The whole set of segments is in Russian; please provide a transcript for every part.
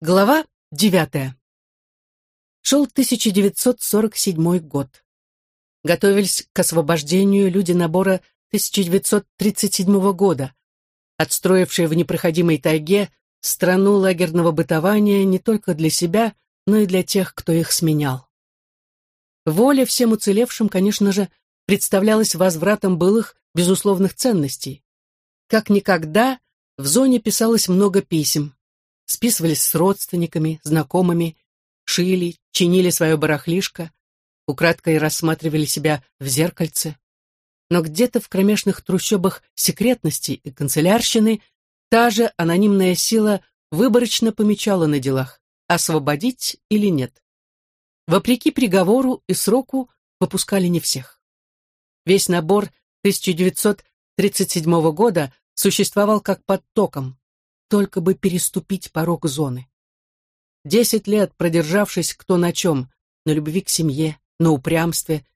Глава девятая. Шел 1947 год. Готовились к освобождению люди набора 1937 года, отстроившие в непроходимой тайге страну лагерного бытования не только для себя, но и для тех, кто их сменял. Воля всем уцелевшим, конечно же, представлялась возвратом былых безусловных ценностей. Как никогда в зоне писалось много писем, списывались с родственниками, знакомыми, шили, чинили свое барахлишко, украдкой рассматривали себя в зеркальце. Но где-то в кромешных трущобах секретности и канцелярщины та же анонимная сила выборочно помечала на делах, освободить или нет. Вопреки приговору и сроку выпускали не всех. Весь набор 1937 года существовал как под током, только бы переступить порог зоны. Десять лет продержавшись кто на чем, на любви к семье, на упрямстве,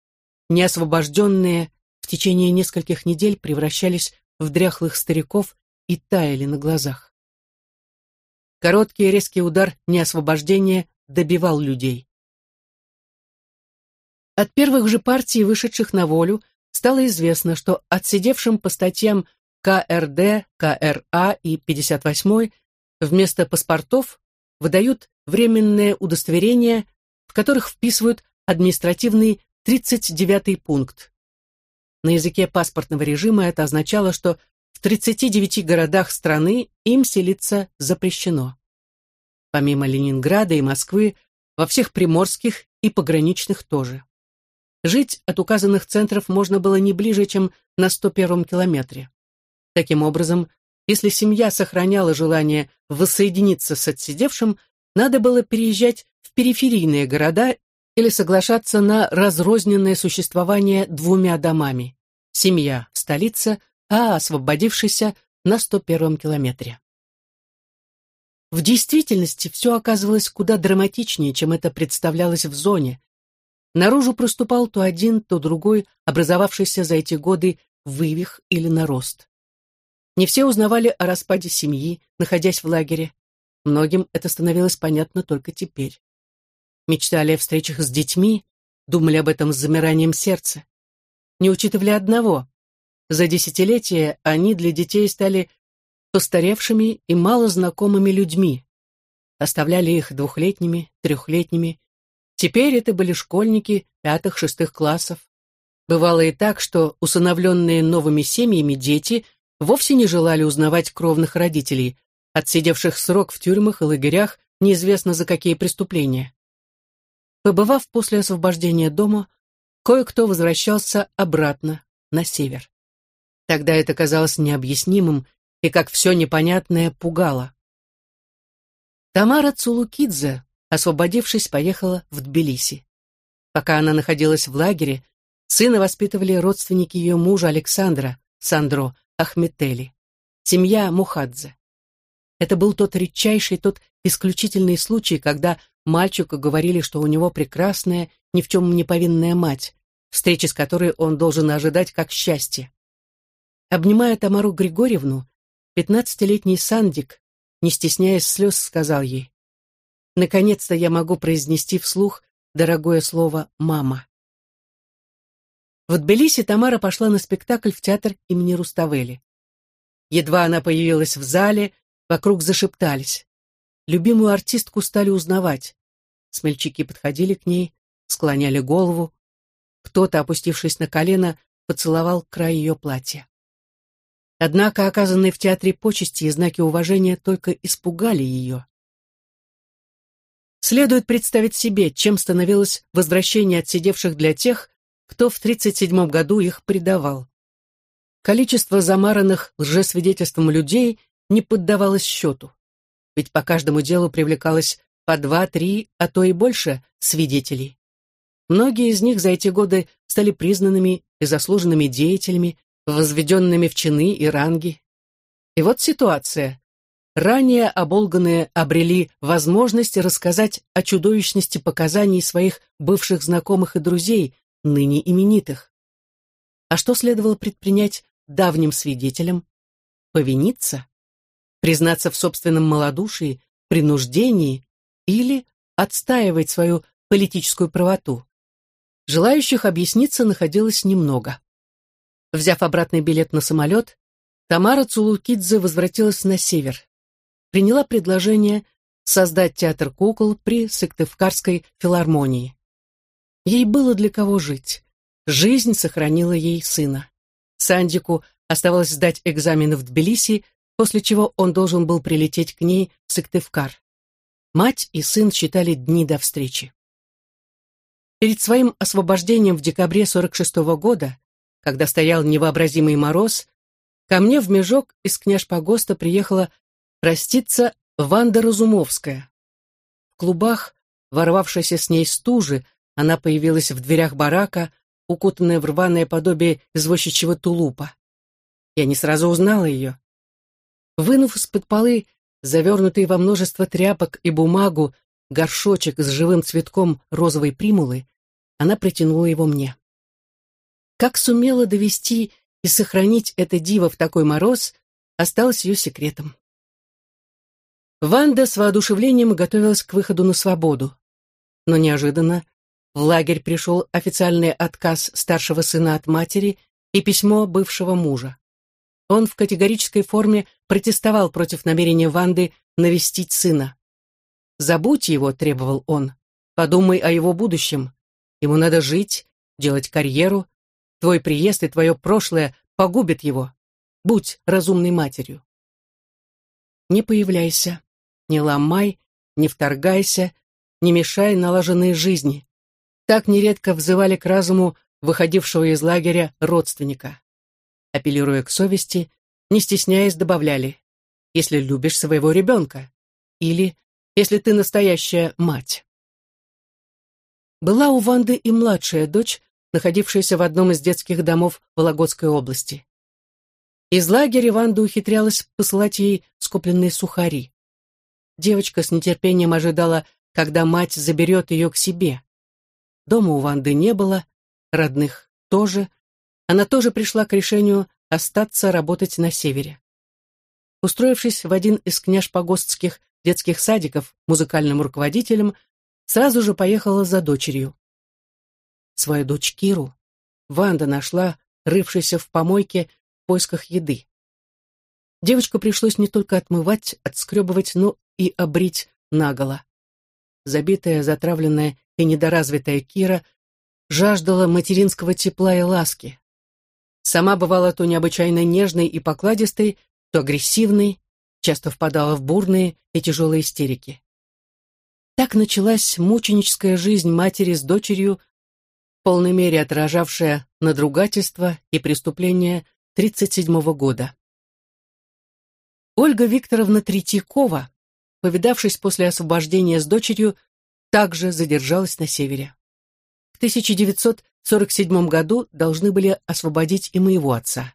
неосвобожденные в течение нескольких недель превращались в дряхлых стариков и таяли на глазах. Короткий резкий удар неосвобождения добивал людей. От первых же партий, вышедших на волю, стало известно, что отсидевшим по статьям КРД, КРА и 58 вместо паспортов выдают временные удостоверения, в которых вписывают административный 39-й пункт. На языке паспортного режима это означало, что в 39 городах страны им селиться запрещено. Помимо Ленинграда и Москвы, во всех приморских и пограничных тоже. Жить от указанных центров можно было не ближе, чем на 101 километре. Таким образом, если семья сохраняла желание воссоединиться с отсидевшим, надо было переезжать в периферийные города или соглашаться на разрозненное существование двумя домами. Семья в столице, а освободившийся на 101 километре. В действительности все оказывалось куда драматичнее, чем это представлялось в зоне. Наружу проступал то один, то другой, образовавшийся за эти годы вывих или нарост. Не все узнавали о распаде семьи, находясь в лагере. Многим это становилось понятно только теперь. Мечтали о встречах с детьми, думали об этом с замиранием сердца. Не учитывали одного. За десятилетия они для детей стали постаревшими и мало знакомыми людьми. Оставляли их двухлетними, трехлетними. Теперь это были школьники пятых-шестых классов. Бывало и так, что усыновленные новыми семьями дети – вовсе не желали узнавать кровных родителей, отсидевших срок в тюрьмах и лагерях неизвестно за какие преступления. Побывав после освобождения дома, кое-кто возвращался обратно, на север. Тогда это казалось необъяснимым и, как все непонятное, пугало. Тамара Цулукидзе, освободившись, поехала в Тбилиси. Пока она находилась в лагере, сына воспитывали родственники ее мужа Александра, Сандро, Ахметели, семья Мухадзе. Это был тот редчайший, тот исключительный случай, когда мальчику говорили, что у него прекрасная, ни в чем не повинная мать, встречи с которой он должен ожидать как счастье. Обнимая Тамару Григорьевну, пятнадцатилетний Сандик, не стесняясь слез, сказал ей, «Наконец-то я могу произнести вслух дорогое слово «мама». В Тбилиси Тамара пошла на спектакль в театр имени Руставели. Едва она появилась в зале, вокруг зашептались. Любимую артистку стали узнавать. Смельчаки подходили к ней, склоняли голову. Кто-то, опустившись на колено, поцеловал край ее платья. Однако оказанные в театре почести и знаки уважения только испугали ее. Следует представить себе, чем становилось возвращение отсидевших для тех, кто в 1937 году их предавал. Количество замаранных лжесвидетельством людей не поддавалось счету, ведь по каждому делу привлекалось по два-три, а то и больше свидетелей. Многие из них за эти годы стали признанными и заслуженными деятелями, возведенными в чины и ранги. И вот ситуация. Ранее оболганные обрели возможность рассказать о чудовищности показаний своих бывших знакомых и друзей, ныне именитых. А что следовало предпринять давним свидетелям? Повиниться? Признаться в собственном малодушии, принуждении или отстаивать свою политическую правоту. Желающих объясниться находилось немного. Взяв обратный билет на самолет, Тамара Цулукидзе возвратилась на север. Приняла предложение создать театр кукол при Сыктывкарской филармонии. Ей было для кого жить. Жизнь сохранила ей сына. Сандику оставалось сдать экзамены в Тбилиси, после чего он должен был прилететь к ней в Сыктывкар. Мать и сын считали дни до встречи. Перед своим освобождением в декабре 46 -го года, когда стоял невообразимый мороз, ко мне в Межок из княж-погоста приехала проститься Ванда Разумовская. В клубах, ворвавшейся с ней стужи, она появилась в дверях барака, укутанная в рваное подобие извозчичьего тулупа. Я не сразу узнала ее. Вынув из-под полы завернутый во множество тряпок и бумагу горшочек с живым цветком розовой примулы, она протянула его мне. Как сумела довести и сохранить это диво в такой мороз, осталось ее секретом. Ванда с воодушевлением готовилась к выходу на свободу. Но неожиданно в лагерь пришел официальный отказ старшего сына от матери и письмо бывшего мужа. Он в категорической форме протестовал против намерения Ванды навестить сына. «Забудь его», — требовал он. «Подумай о его будущем. Ему надо жить, делать карьеру. Твой приезд и твое прошлое погубят его. Будь разумной матерью». Не появляйся, не ломай, не вторгайся, не мешай налаженной жизни. Так нередко взывали к разуму выходившего из лагеря родственника. Апеллируя к совести, не стесняясь, добавляли «если любишь своего ребенка» или если ты настоящая мать. Была у Ванды и младшая дочь, находившаяся в одном из детских домов Вологодской области. Из лагеря Ванда ухитрялась посылать ей скупленные сухари. Девочка с нетерпением ожидала, когда мать заберет ее к себе. Дома у Ванды не было, родных тоже. Она тоже пришла к решению остаться работать на севере. Устроившись в один из княж-погостских детских садиков музыкальным руководителем, сразу же поехала за дочерью. Свою дочь Киру Ванда нашла, рывшейся в помойке в поисках еды. Девочку пришлось не только отмывать, отскребывать, но и обрить наголо. Забитая, затравленная и недоразвитая Кира жаждала материнского тепла и ласки. Сама бывала то необычайно нежной и покладистой, то агрессивной, часто впадала в бурные и тяжелые истерики. Так началась мученическая жизнь матери с дочерью, в полной мере отражавшая надругательство и преступления 1937 года. Ольга Викторовна Третьякова, повидавшись после освобождения с дочерью, также задержалась на севере. В 1947 году должны были освободить и моего отца.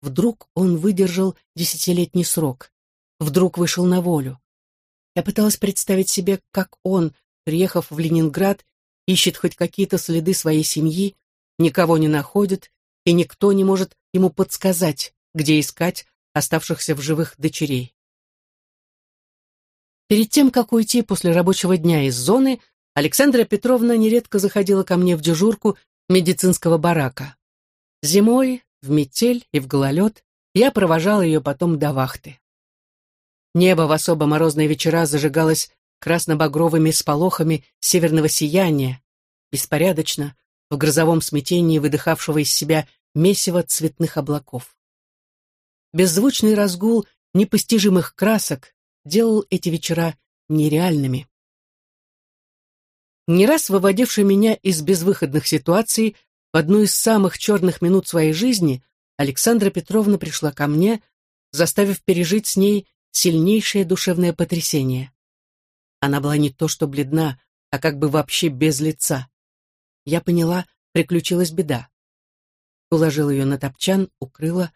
Вдруг он выдержал десятилетний срок вдруг вышел на волю. Я пыталась представить себе, как он, приехав в Ленинград, ищет хоть какие-то следы своей семьи, никого не находит, и никто не может ему подсказать, где искать оставшихся в живых дочерей. Перед тем, как уйти после рабочего дня из зоны, Александра Петровна нередко заходила ко мне в дежурку медицинского барака. Зимой, в метель и в гололед я провожала ее потом до вахты. Небо в особо морозные вечера зажигалось красно-багровыми сполохами северного сияния, беспорядочно, в грозовом смятении выдыхавшего из себя месиво цветных облаков. Беззвучный разгул непостижимых красок делал эти вечера нереальными. Не раз выводивший меня из безвыходных ситуаций, в одну из самых черных минут своей жизни Александра Петровна пришла ко мне, заставив пережить с ней сильнейшее душевное потрясение. Она была не то что бледна, а как бы вообще без лица. Я поняла, приключилась беда. Уложил ее на топчан, укрыла.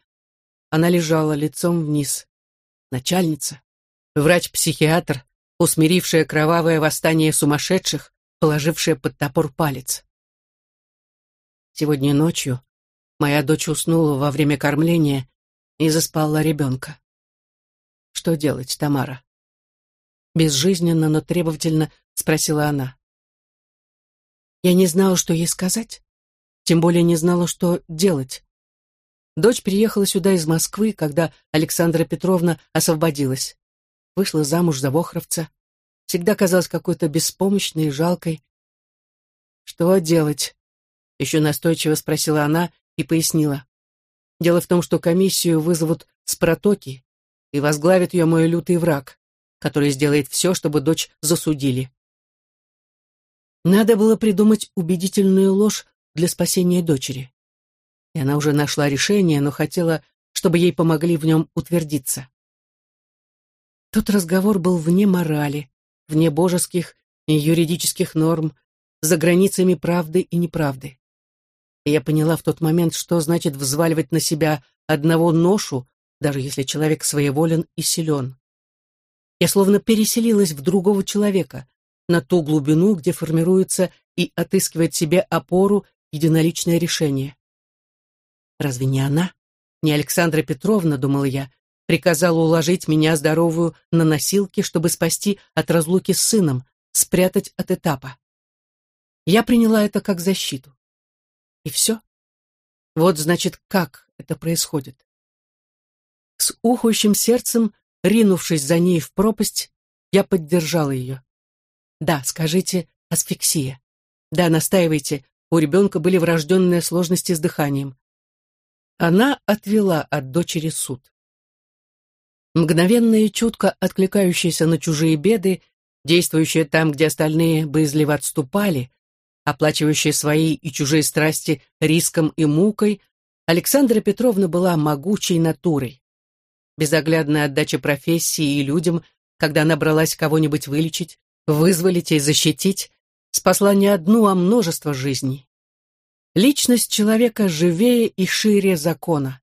Она лежала лицом вниз. Начальница, врач-психиатр, усмирившая кровавое восстание сумасшедших, положившая под топор палец. Сегодня ночью моя дочь уснула во время кормления и заспала ребенка. Что делать, Тамара? Безжизненно, но требовательно спросила она. Я не знала, что ей сказать, тем более не знала, что делать. Дочь приехала сюда из Москвы, когда Александра Петровна освободилась. Вышла замуж за Вохровца. Всегда казалась какой-то беспомощной и жалкой. «Что делать?» — еще настойчиво спросила она и пояснила. «Дело в том, что комиссию вызовут с протоки, и возглавит ее мой лютый враг, который сделает все, чтобы дочь засудили. Надо было придумать убедительную ложь для спасения дочери. И она уже нашла решение, но хотела, чтобы ей помогли в нем утвердиться. Тот разговор был вне морали, вне божеских и юридических норм, за границами правды и неправды. И я поняла в тот момент, что значит взваливать на себя одного ношу, даже если человек своеволен и силен. Я словно переселилась в другого человека, на ту глубину, где формируется и отыскивает себе опору единоличное решение. Разве не она, не Александра Петровна, думала я, приказала уложить меня здоровую на носилки, чтобы спасти от разлуки с сыном, спрятать от этапа. Я приняла это как защиту. И все. Вот, значит, как это происходит. С ухающим сердцем, ринувшись за ней в пропасть, я поддержала ее. Да, скажите, асфиксия. Да, настаивайте, у ребенка были врожденные сложности с дыханием. Она отвела от дочери суд. Мгновенная и чутко откликающаяся на чужие беды, действующая там, где остальные боязливо отступали, оплачивающая свои и чужие страсти риском и мукой, Александра Петровна была могучей натурой безоглядная отдача профессии и людям, когда она бралась кого-нибудь вылечить, вызволить и защитить, спасла не одну, а множество жизней. Личность человека живее и шире закона.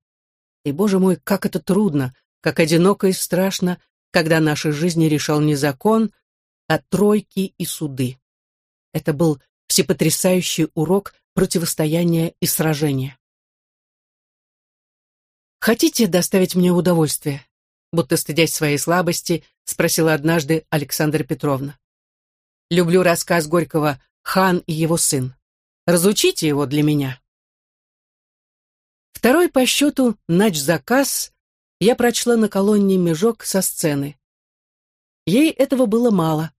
И, боже мой, как это трудно, как одиноко и страшно, когда наши жизни решал не закон, а тройки и суды. Это был всепотрясающий урок противостояния и сражения. «Хотите доставить мне удовольствие?» Будто стыдясь своей слабости, спросила однажды Александра Петровна. «Люблю рассказ Горького «Хан и его сын». Разучите его для меня». Второй по счету нач-заказ я прочла на колонне межок со сцены. Ей этого было мало.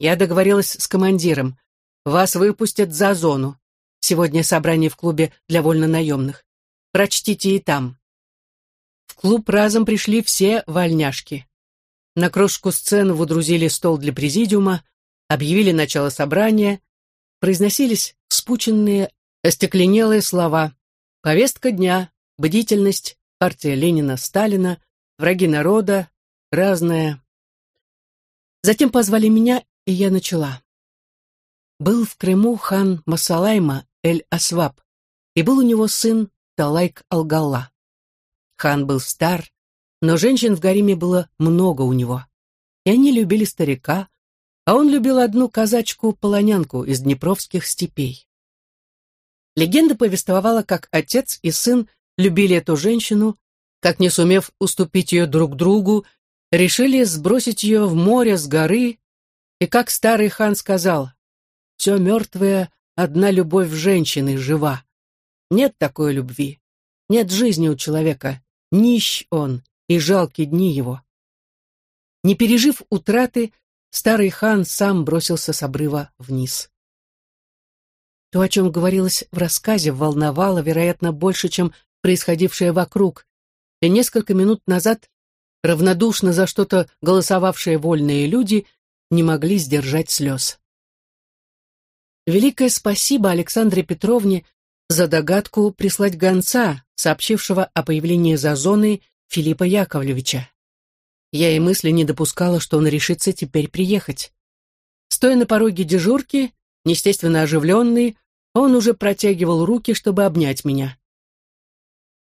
Я договорилась с командиром. Вас выпустят за зону. Сегодня собрание в клубе для вольнонаемных. Прочтите и там. В клуб разом пришли все вольняшки. На крошку сцены водрузили стол для президиума, объявили начало собрания, произносились вспученные, остекленелые слова. Повестка дня, бдительность, партия Ленина-Сталина, враги народа, разное. Затем позвали меня, и я начала. Был в Крыму хан Масалайма Эль-Асваб, и был у него сын Талайк Алгалла. Хан был стар, но женщин в гареме было много у него. И они любили старика, а он любил одну казачку-полонянку из днепровских степей. Легенда повествовала, как отец и сын любили эту женщину, как, не сумев уступить ее друг другу, решили сбросить ее в море с горы, и как старый хан сказал, «Все мертвое, одна любовь женщины жива. Нет такой любви, нет жизни у человека, Нищ он, и жалкие дни его. Не пережив утраты, старый хан сам бросился с обрыва вниз. То, о чем говорилось в рассказе, волновало, вероятно, больше, чем происходившее вокруг, и несколько минут назад равнодушно за что-то голосовавшие вольные люди не могли сдержать слез. Великое спасибо Александре Петровне за догадку прислать гонца, сообщившего о появлении за зоной Филиппа Яковлевича. Я и мысли не допускала, что он решится теперь приехать. Стоя на пороге дежурки, неестественно оживленный, он уже протягивал руки, чтобы обнять меня.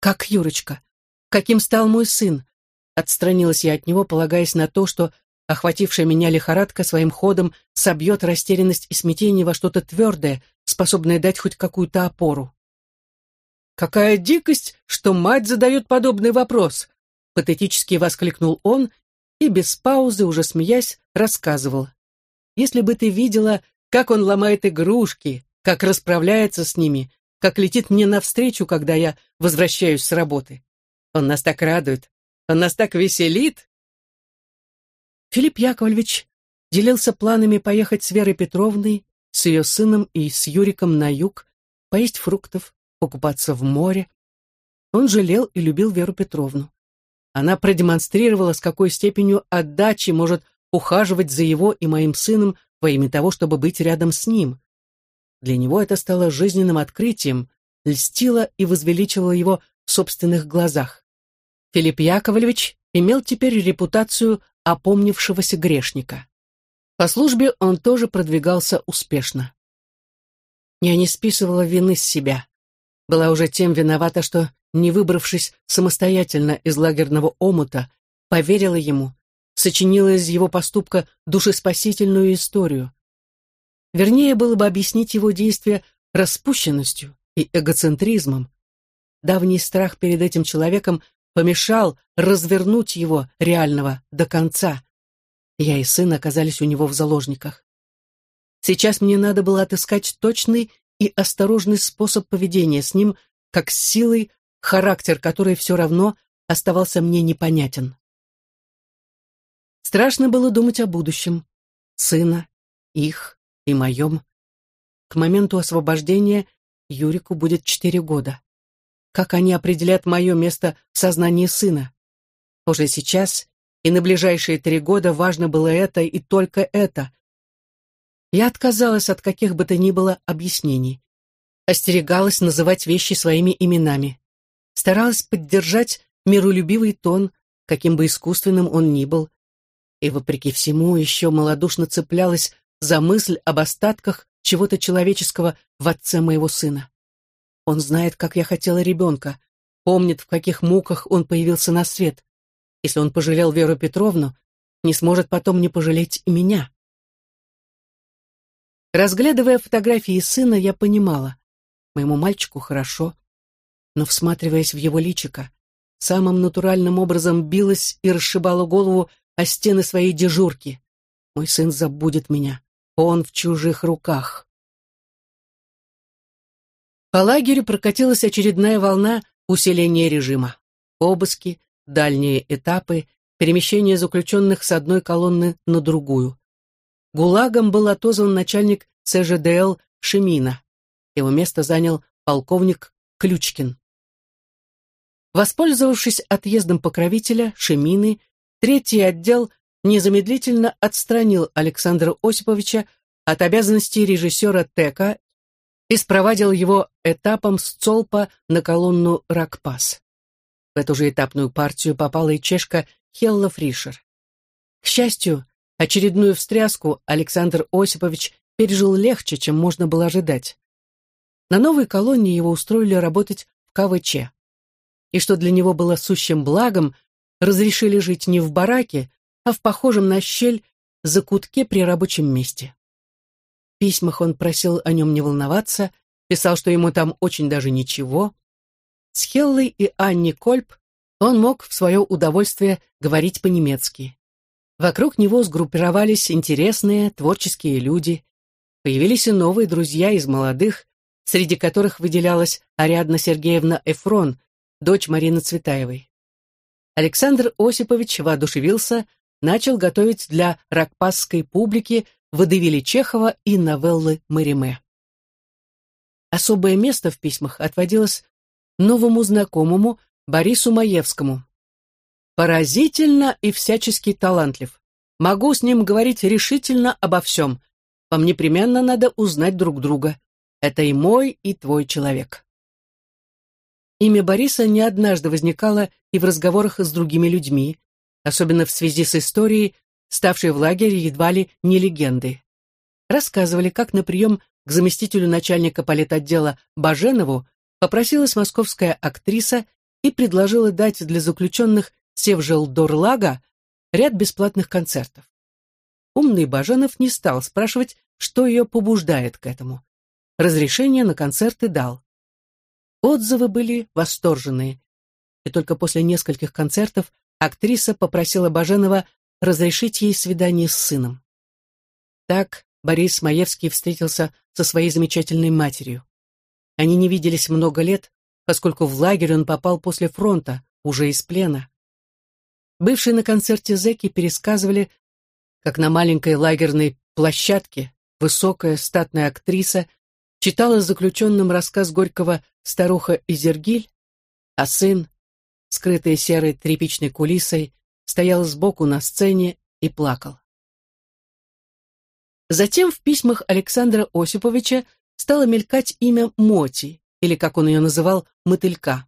«Как Юрочка? Каким стал мой сын?» Отстранилась я от него, полагаясь на то, что охватившая меня лихорадка своим ходом собьет растерянность и смятение во что-то твердое, способное дать хоть какую-то опору. «Какая дикость, что мать задает подобный вопрос!» Патетически воскликнул он и без паузы, уже смеясь, рассказывал. «Если бы ты видела, как он ломает игрушки, как расправляется с ними, как летит мне навстречу, когда я возвращаюсь с работы. Он нас так радует, он нас так веселит!» Филипп Яковлевич делился планами поехать с Верой Петровной, с ее сыном и с Юриком на юг, поесть фруктов, покупаться в море. Он жалел и любил Веру Петровну. Она продемонстрировала, с какой степенью отдачи может ухаживать за его и моим сыном во имя того, чтобы быть рядом с ним. Для него это стало жизненным открытием, льстило и возвеличивало его в собственных глазах. Филипп Яковлевич имел теперь репутацию опомнившегося грешника. По службе он тоже продвигался успешно. Я не списывала вины с себя. Была уже тем виновата, что, не выбравшись самостоятельно из лагерного омута, поверила ему, сочинила из его поступка душеспасительную историю. Вернее было бы объяснить его действия распущенностью и эгоцентризмом. Давний страх перед этим человеком помешал развернуть его, реального, до конца. Я и сын оказались у него в заложниках. Сейчас мне надо было отыскать точный и осторожный способ поведения с ним, как с силой, характер который все равно оставался мне непонятен. Страшно было думать о будущем. Сына, их и моем. К моменту освобождения Юрику будет четыре года. Как они определят мое место в сознании сына? Уже сейчас и на ближайшие три года важно было это и только это. Я отказалась от каких бы то ни было объяснений. Остерегалась называть вещи своими именами. Старалась поддержать миролюбивый тон, каким бы искусственным он ни был. И, вопреки всему, еще малодушно цеплялась за мысль об остатках чего-то человеческого в отце моего сына. Он знает, как я хотела ребенка, помнит, в каких муках он появился на свет. Если он пожалел Веру Петровну, не сможет потом не пожалеть и меня. Разглядывая фотографии сына, я понимала, моему мальчику хорошо, но, всматриваясь в его личико, самым натуральным образом билась и расшибала голову о стены своей дежурки. Мой сын забудет меня, он в чужих руках. По лагерю прокатилась очередная волна усиления режима. Обыски, дальние этапы, перемещение заключенных с одной колонны на другую. ГУЛАГом был отозван начальник ЦЖДЛ Шемина. Его место занял полковник Ключкин. Воспользовавшись отъездом покровителя Шемины, третий отдел незамедлительно отстранил Александра Осиповича от обязанностей режиссера ТЭКа и спровадил его этапом с Цолпа на колонну Ракпас. В эту же этапную партию попала и чешка Хелла Фришер. К счастью, очередную встряску Александр Осипович пережил легче, чем можно было ожидать. На новой колонии его устроили работать в КВЧ. И что для него было сущим благом, разрешили жить не в бараке, а в похожем на щель закутке при рабочем месте письмах он просил о нем не волноваться, писал, что ему там очень даже ничего. С Хеллой и Анни Кольп он мог в свое удовольствие говорить по-немецки. Вокруг него сгруппировались интересные, творческие люди. Появились и новые друзья из молодых, среди которых выделялась Ариадна Сергеевна Эфрон, дочь Марины Цветаевой. Александр Осипович воодушевился, начал готовить для ракпасской публики водевили Чехова и новеллы Мариме. Особое место в письмах отводилось новому знакомому Борису Маевскому. Поразительно и всячески талантлив. Могу с ним говорить решительно обо всем. Вам непременно надо узнать друг друга. Это и мой, и твой человек. Имя Бориса не однажды возникало и в разговорах с другими людьми, особенно в связи с историей, ставшей в лагере едва ли не легендой. Рассказывали, как на прием к заместителю начальника политотдела Баженову попросилась московская актриса и предложила дать для заключенных Севжелдорлага ряд бесплатных концертов. Умный Баженов не стал спрашивать, что ее побуждает к этому. Разрешение на концерты дал. Отзывы были восторженные. И только после нескольких концертов актриса попросила Баженова разрешить ей свидание с сыном. Так Борис Маевский встретился со своей замечательной матерью. Они не виделись много лет, поскольку в лагерь он попал после фронта, уже из плена. Бывшие на концерте зэки пересказывали, как на маленькой лагерной площадке высокая статная актриса читала заключенным рассказ Горького «Старуха Изергиль», а сын, скрытый серой тряпичной кулисой, стоял сбоку на сцене и плакал. Затем в письмах Александра Осиповича стало мелькать имя Моти, или, как он ее называл, Мотылька.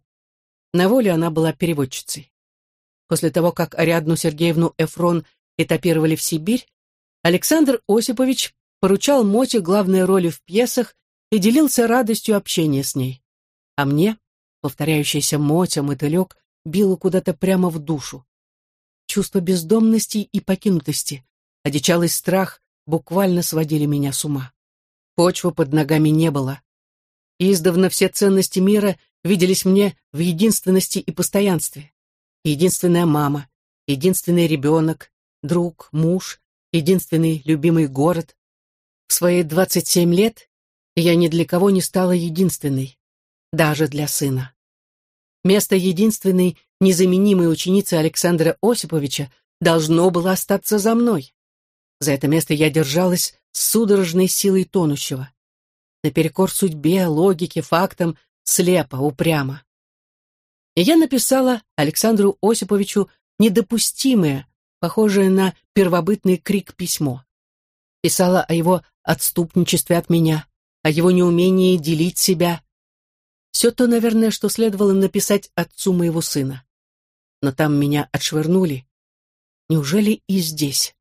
На воле она была переводчицей. После того, как Ариадну Сергеевну Эфрон этапировали в Сибирь, Александр Осипович поручал Моте главные роли в пьесах и делился радостью общения с ней. А мне, повторяющаяся Мотя, мотылек, било куда-то прямо в душу. Чувство бездомности и покинутости, одичалый страх буквально сводили меня с ума. Почвы под ногами не было. Издавна все ценности мира виделись мне в единственности и постоянстве. Единственная мама, единственный ребенок, друг, муж, единственный любимый город. В свои 27 лет я ни для кого не стала единственной, даже для сына. Место единственной незаменимой ученицы Александра Осиповича должно было остаться за мной. За это место я держалась с судорожной силой тонущего. Наперекор судьбе, логике, фактам, слепо, упрямо. И я написала Александру Осиповичу недопустимое, похожее на первобытный крик письмо. Писала о его отступничестве от меня, о его неумении делить себя. Все то, наверное, что следовало написать отцу моего сына. Но там меня отшвырнули. Неужели и здесь?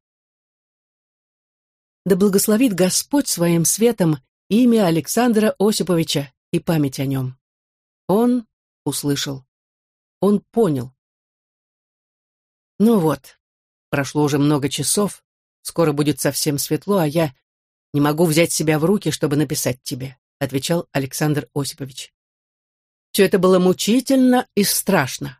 Да благословит Господь своим светом имя Александра Осиповича и память о нем. Он услышал. Он понял. Ну вот, прошло уже много часов, скоро будет совсем светло, а я не могу взять себя в руки, чтобы написать тебе, отвечал Александр Осипович. Все это было мучительно и страшно.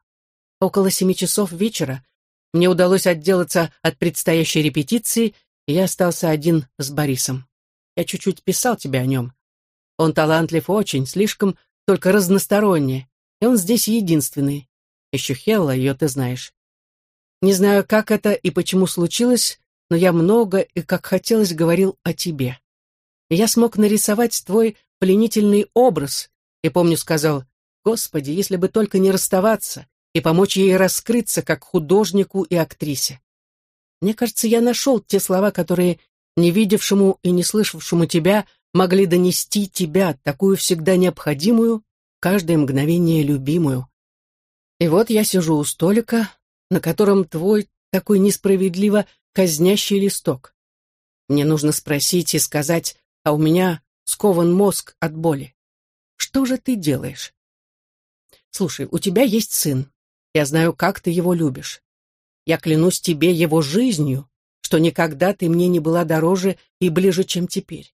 Около семи часов вечера мне удалось отделаться от предстоящей репетиции и я остался один с Борисом. Я чуть-чуть писал тебе о нем. Он талантлив очень, слишком только разносторонне, и он здесь единственный. Еще Хелла, ее ты знаешь. Не знаю, как это и почему случилось, но я много и как хотелось говорил о тебе. Я смог нарисовать твой пленительный образ, и, помню, сказал, «Господи, если бы только не расставаться и помочь ей раскрыться как художнику и актрисе». Мне кажется, я нашел те слова, которые не видевшему и не слышавшему тебя могли донести тебя, такую всегда необходимую, каждое мгновение любимую. И вот я сижу у столика, на котором твой такой несправедливо казнящий листок. Мне нужно спросить и сказать, а у меня скован мозг от боли. Что же ты делаешь? Слушай, у тебя есть сын. Я знаю, как ты его любишь. Я клянусь тебе его жизнью, что никогда ты мне не была дороже и ближе, чем теперь.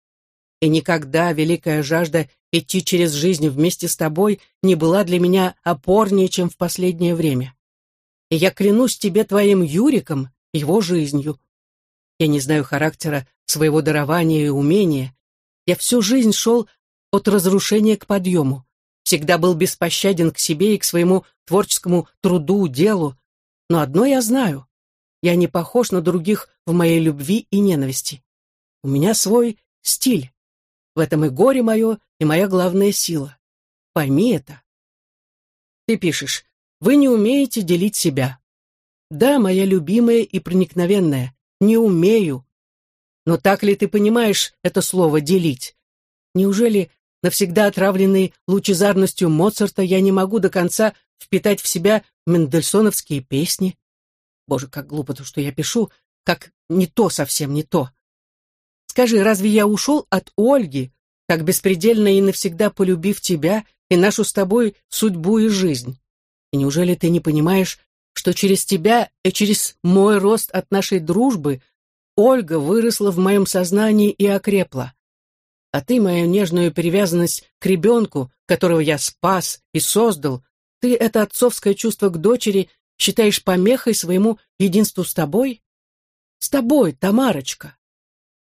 И никогда великая жажда идти через жизнь вместе с тобой не была для меня опорнее, чем в последнее время. И я клянусь тебе твоим Юриком, его жизнью. Я не знаю характера своего дарования и умения. Я всю жизнь шел от разрушения к подъему. Всегда был беспощаден к себе и к своему творческому труду, делу, но одно я знаю. Я не похож на других в моей любви и ненависти. У меня свой стиль. В этом и горе мое, и моя главная сила. Пойми это. Ты пишешь, вы не умеете делить себя. Да, моя любимая и проникновенная, не умею. Но так ли ты понимаешь это слово «делить»? Неужели, навсегда отравленный лучезарностью Моцарта, я не могу до конца впитать в себя мендельсоновские песни. Боже, как глупо то, что я пишу, как не то совсем не то. Скажи, разве я ушел от Ольги, так беспредельно и навсегда полюбив тебя и нашу с тобой судьбу и жизнь? И неужели ты не понимаешь, что через тебя и через мой рост от нашей дружбы Ольга выросла в моем сознании и окрепла? А ты мою нежную привязанность к ребенку, которого я спас и создал, ты это отцовское чувство к дочери считаешь помехой своему единству с тобой? С тобой, Тамарочка.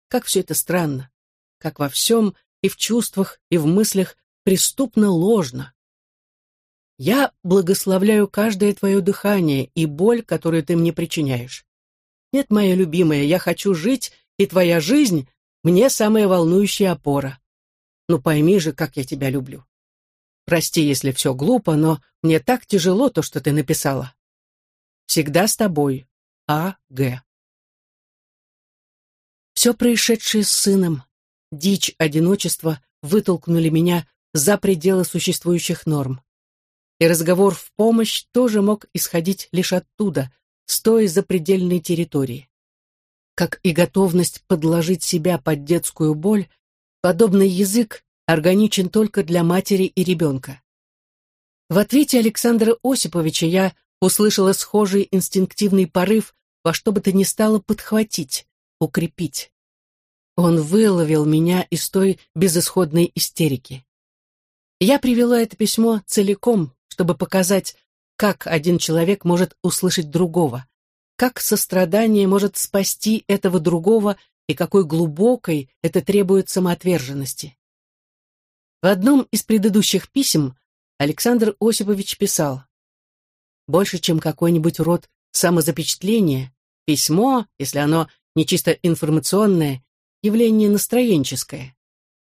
Как все это странно. Как во всем, и в чувствах, и в мыслях, преступно ложно. Я благословляю каждое твое дыхание и боль, которую ты мне причиняешь. Нет, моя любимая, я хочу жить, и твоя жизнь мне самая волнующая опора. Ну пойми же, как я тебя люблю. Прости, если все глупо, но мне так тяжело то, что ты написала. Всегда с тобой. А. Г. Все происшедшее с сыном, дичь одиночества вытолкнули меня за пределы существующих норм. И разговор в помощь тоже мог исходить лишь оттуда, с той запредельной территории. Как и готовность подложить себя под детскую боль, подобный язык органичен только для матери и ребенка. В ответе Александра Осиповича я услышала схожий инстинктивный порыв во что бы то ни стало подхватить, укрепить. Он выловил меня из той безысходной истерики. Я привела это письмо целиком, чтобы показать, как один человек может услышать другого, как сострадание может спасти этого другого и какой глубокой это требует самоотверженности. В одном из предыдущих писем Александр Осипович писал «Больше, чем какой-нибудь род самозапечатления, письмо, если оно не чисто информационное, явление настроенческое.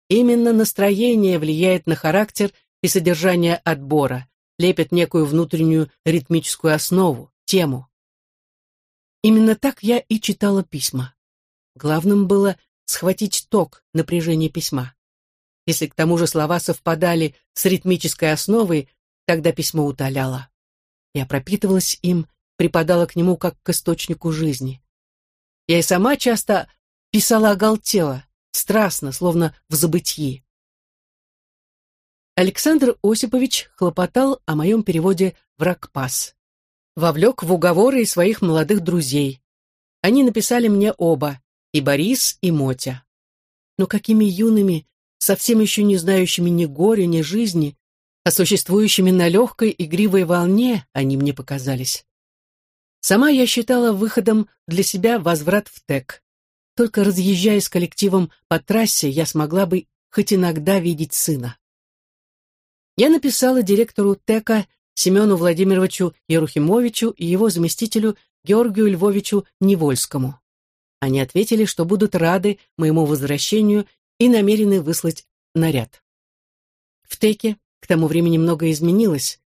Именно настроение влияет на характер и содержание отбора, лепит некую внутреннюю ритмическую основу, тему. Именно так я и читала письма. Главным было схватить ток напряжения письма. Если к тому же слова совпадали с ритмической основой, тогда письмо утоляло. Я пропитывалась им, припадала к нему как к источнику жизни. Я и сама часто писала оголтело, страстно, словно в забытьи. Александр Осипович хлопотал о моем переводе в Ракпас. Вовлек в уговоры и своих молодых друзей. Они написали мне оба, и Борис, и Мотя. Но какими юными, совсем еще не знающими ни горя, ни жизни, а существующими на легкой игривой волне они мне показались. Сама я считала выходом для себя возврат в ТЭК. Только разъезжая с коллективом по трассе, я смогла бы хоть иногда видеть сына. Я написала директору ТЭКа Семену Владимировичу Ерухимовичу и его заместителю Георгию Львовичу Невольскому. Они ответили, что будут рады моему возвращению и намерены выслать наряд. В ТЭКе к тому времени многое изменилось.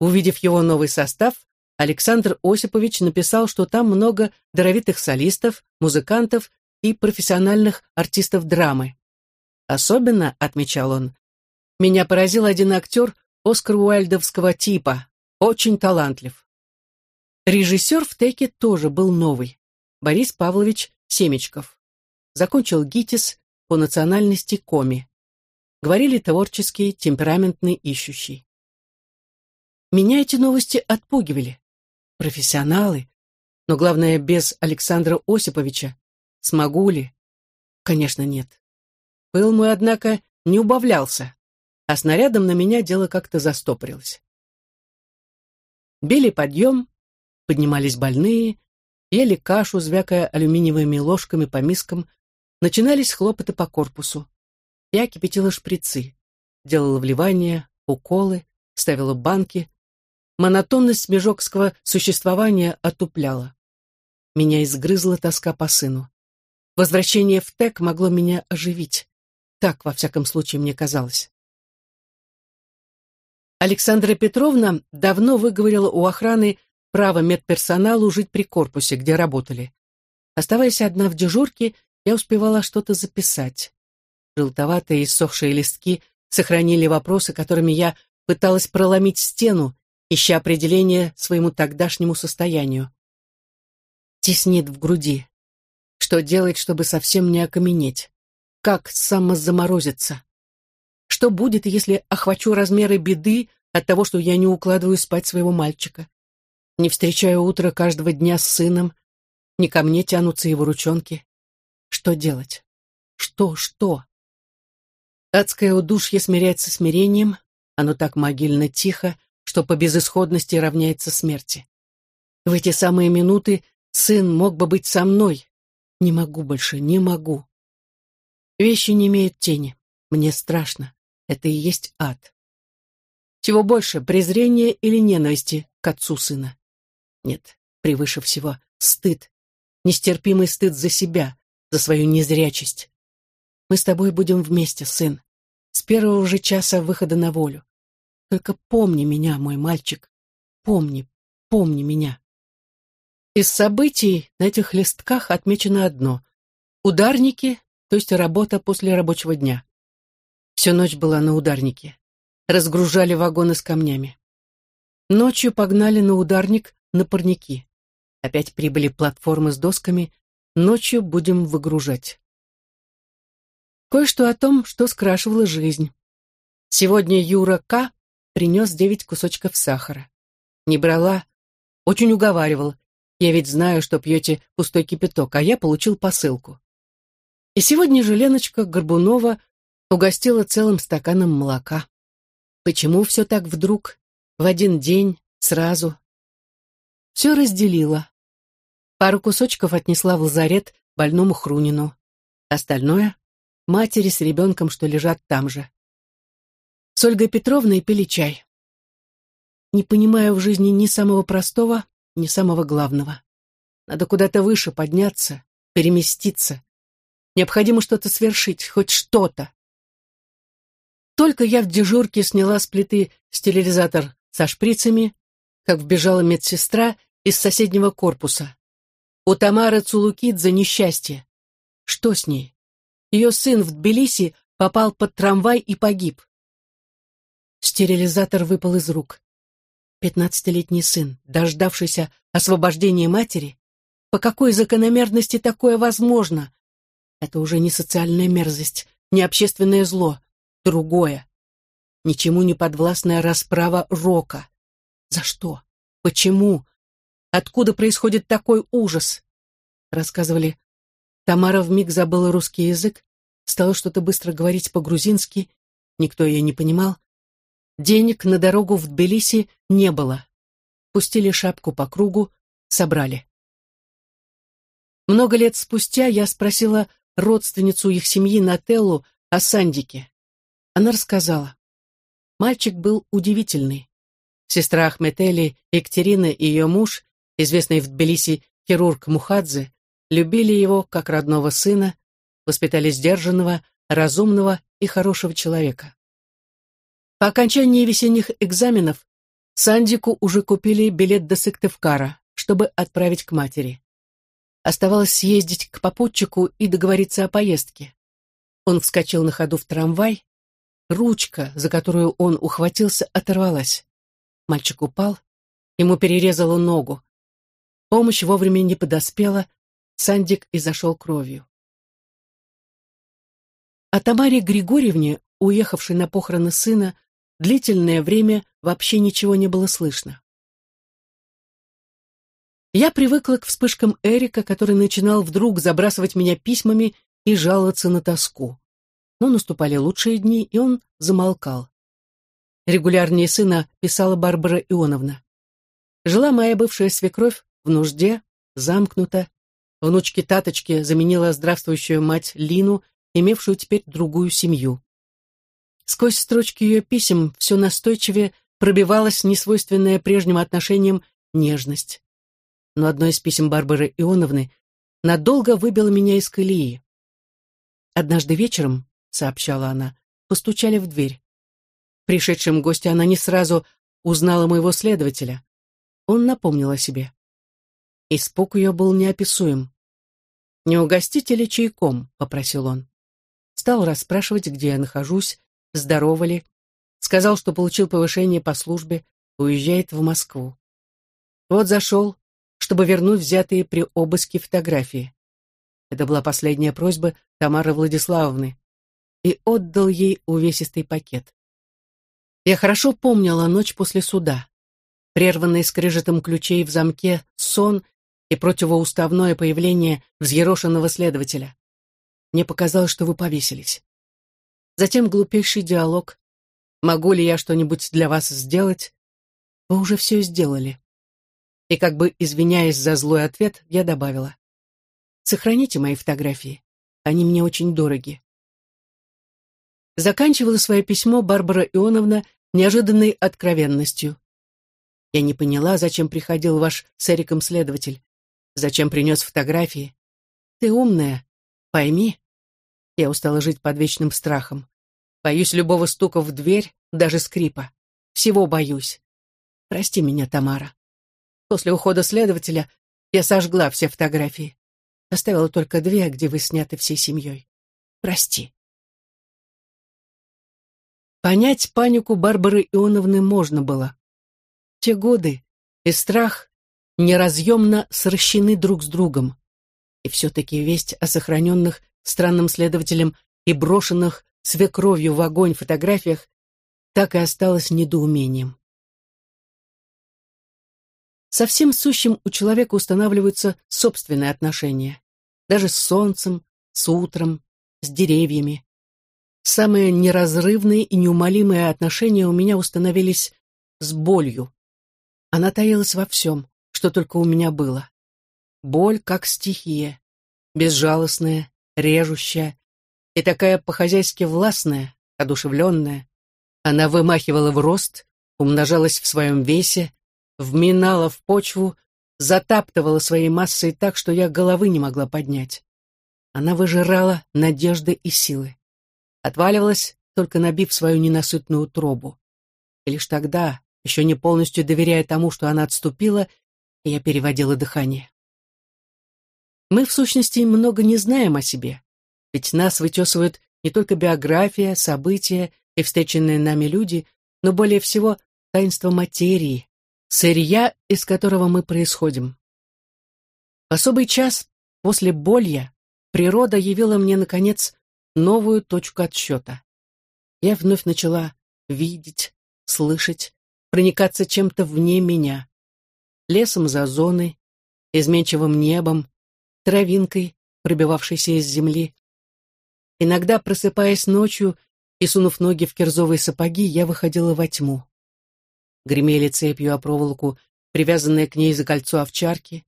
Увидев его новый состав, Александр Осипович написал, что там много даровитых солистов, музыкантов и профессиональных артистов драмы. Особенно, отмечал он, меня поразил один актер Оскар Уайльдовского типа, очень талантлив. Режиссер в Теке тоже был новый, Борис Павлович Семечков. Закончил ГИТИС по национальности коми. Говорили творческий, темпераментный, ищущий. Меня эти новости отпугивали. Профессионалы. Но главное, без Александра Осиповича. Смогу ли? Конечно, нет. Пыл мой, однако, не убавлялся, а снарядом на меня дело как-то застопорилось. Били подъем, поднимались больные, ели кашу, звякая алюминиевыми ложками по мискам, начинались хлопоты по корпусу. Я кипятила шприцы, делала вливания, уколы, ставила банки. Монотонность межокского существования отупляла. Меня изгрызла тоска по сыну. Возвращение в ТЭК могло меня оживить. Так, во всяком случае, мне казалось. Александра Петровна давно выговорила у охраны право медперсоналу жить при корпусе, где работали. Оставаясь одна в дежурке, я успевала что-то записать. Желтоватые и сохшие листки сохранили вопросы, которыми я пыталась проломить стену, ища определение своему тогдашнему состоянию. Теснит в груди. Что делать, чтобы совсем не окаменеть? Как самозаморозиться? Что будет, если охвачу размеры беды от того, что я не укладываю спать своего мальчика? Не встречаю утро каждого дня с сыном, не ко мне тянутся его ручонки. Что делать? Что, что? Адское удушье смиряется смирением, оно так могильно тихо, что по безысходности равняется смерти. В эти самые минуты Сын мог бы быть со мной. Не могу больше, не могу. Вещи не имеют тени. Мне страшно. Это и есть ад. Чего больше, презрения или ненависти к отцу сына? Нет, превыше всего стыд. Нестерпимый стыд за себя, за свою незрячесть. Мы с тобой будем вместе, сын. С первого же часа выхода на волю. Только помни меня, мой мальчик. Помни, помни меня. Из событий на этих листках отмечено одно. Ударники, то есть работа после рабочего дня. Всю ночь была на ударнике. Разгружали вагоны с камнями. Ночью погнали на ударник на парники. Опять прибыли платформы с досками. Ночью будем выгружать. Кое-что о том, что скрашивала жизнь. Сегодня Юра К. принес девять кусочков сахара. Не брала, очень уговаривал. Я ведь знаю, что пьете пустой кипяток, а я получил посылку. И сегодня же Леночка Горбунова угостила целым стаканом молока. Почему все так вдруг, в один день, сразу? Все разделила. Пару кусочков отнесла в лазарет больному Хрунину. Остальное — матери с ребенком, что лежат там же. С Ольгой Петровной пили чай. Не понимаю в жизни ни самого простого, ни самого главного. Надо куда-то выше подняться, переместиться. Необходимо что-то свершить, хоть что-то. Только я в дежурке сняла с плиты стерилизатор со шприцами, как вбежала медсестра из соседнего корпуса. У Тамары Цулукидзе несчастье. Что с ней? Ее сын в Тбилиси попал под трамвай и погиб. Стерилизатор выпал из рук. Пятнадцатилетний сын, дождавшийся освобождения матери, по какой закономерности такое возможно? Это уже не социальная мерзость, не общественное зло, другое. Ничему не подвластная расправа Рока. За что? Почему? Откуда происходит такой ужас? Рассказывали. Тамара вмиг забыла русский язык, стала что-то быстро говорить по-грузински, никто ее не понимал. Денег на дорогу в Тбилиси не было. Пустили шапку по кругу, собрали. Много лет спустя я спросила родственницу их семьи Нателлу о Сандике. Она рассказала. Мальчик был удивительный. Сестра Ахметели, Екатерина и ее муж, известный в Тбилиси хирург Мухадзе, любили его как родного сына, воспитали сдержанного, разумного и хорошего человека. По окончании весенних экзаменов Сандику уже купили билет до Сыктывкара, чтобы отправить к матери. Оставалось съездить к попутчику и договориться о поездке. Он вскочил на ходу в трамвай. Ручка, за которую он ухватился, оторвалась. Мальчик упал, ему перерезало ногу. Помощь вовремя не подоспела, Сандик и зашел кровью. О Тамаре Григорьевне, уехавшей на похороны сына, Длительное время вообще ничего не было слышно. Я привыкла к вспышкам Эрика, который начинал вдруг забрасывать меня письмами и жаловаться на тоску. Но наступали лучшие дни, и он замолкал. Регулярнее сына писала Барбара Ионовна. Жила моя бывшая свекровь в нужде, замкнута. Внучки Таточки заменила здравствующую мать Лину, имевшую теперь другую семью. Сквозь строчки ее писем все настойчивее пробивалась несвойственная прежним отношениям нежность. Но одно из писем Барбары Ионовны надолго выбило меня из колеи. «Однажды вечером», — сообщала она, — постучали в дверь. Пришедшим гостя она не сразу узнала моего следователя. Он напомнил о себе. Испуг ее был неописуем. «Не угостите ли чайком?» — попросил он. Стал расспрашивать, где я нахожусь, здоровали. Сказал, что получил повышение по службе, уезжает в Москву. Вот зашел, чтобы вернуть взятые при обыске фотографии. Это была последняя просьба Тамары Владиславовны. И отдал ей увесистый пакет. Я хорошо помнила ночь после суда. Прерванный скрежетом ключей в замке сон и противоуставное появление взъерошенного следователя. Мне показалось, что вы повесились. Затем глупейший диалог. «Могу ли я что-нибудь для вас сделать?» «Вы уже все сделали». И как бы извиняясь за злой ответ, я добавила. «Сохраните мои фотографии. Они мне очень дороги». Заканчивала свое письмо Барбара Ионовна неожиданной откровенностью. Я не поняла, зачем приходил ваш с Эриком следователь. Зачем принес фотографии? Ты умная. Пойми. Я устала жить под вечным страхом. Боюсь любого стука в дверь, даже скрипа. Всего боюсь. Прости меня, Тамара. После ухода следователя я сожгла все фотографии. Оставила только две, где вы сняты всей семьей. Прости. Понять панику Барбары Ионовны можно было. Те годы и страх неразъемно сращены друг с другом. И все-таки весть о сохраненных странным следователем и брошенных свекровью в огонь фотографиях так и осталась недоумением. Со всем сущим у человека устанавливаются собственные отношения. Даже с солнцем, с утром, с деревьями. Самые неразрывные и неумолимые отношения у меня установились с болью. Она таилась во всем, что только у меня было. Боль как стихия, безжалостная, режущая и такая по-хозяйски властная, одушевленная. Она вымахивала в рост, умножалась в своем весе, вминала в почву, затаптывала своей массой так, что я головы не могла поднять. Она выжирала надежды и силы. Отваливалась, только набив свою ненасытную утробу. И лишь тогда, еще не полностью доверяя тому, что она отступила, я переводила дыхание. Мы, в сущности, много не знаем о себе, ведь нас вытесывают не только биография, события и встреченные нами люди, но более всего таинство материи, сырья, из которого мы происходим. В особый час после болья природа явила мне, наконец, новую точку отсчета. Я вновь начала видеть, слышать, проникаться чем-то вне меня. Лесом за зоной, изменчивым небом, травинкой, пробивавшейся из земли. Иногда, просыпаясь ночью и сунув ноги в кирзовые сапоги, я выходила во тьму гремели цепью о проволоку, привязанные к ней за кольцо овчарки.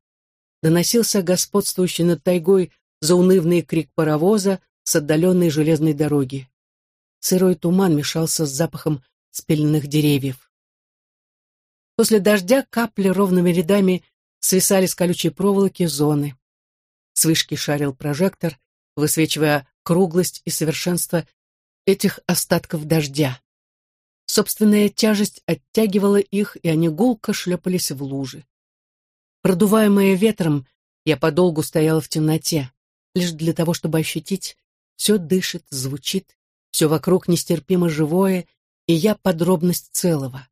Доносился господствующий над тайгой заунывный крик паровоза с отдаленной железной дороги. Сырой туман мешался с запахом спиленных деревьев. После дождя капли ровными рядами свисали с колючей проволоки зоны. С вышки шарил прожектор, высвечивая круглость и совершенство этих остатков дождя. Собственная тяжесть оттягивала их, и они гулко шлепались в лужи. Продуваемая ветром, я подолгу стояла в темноте, лишь для того, чтобы ощутить, все дышит, звучит, все вокруг нестерпимо живое, и я подробность целого.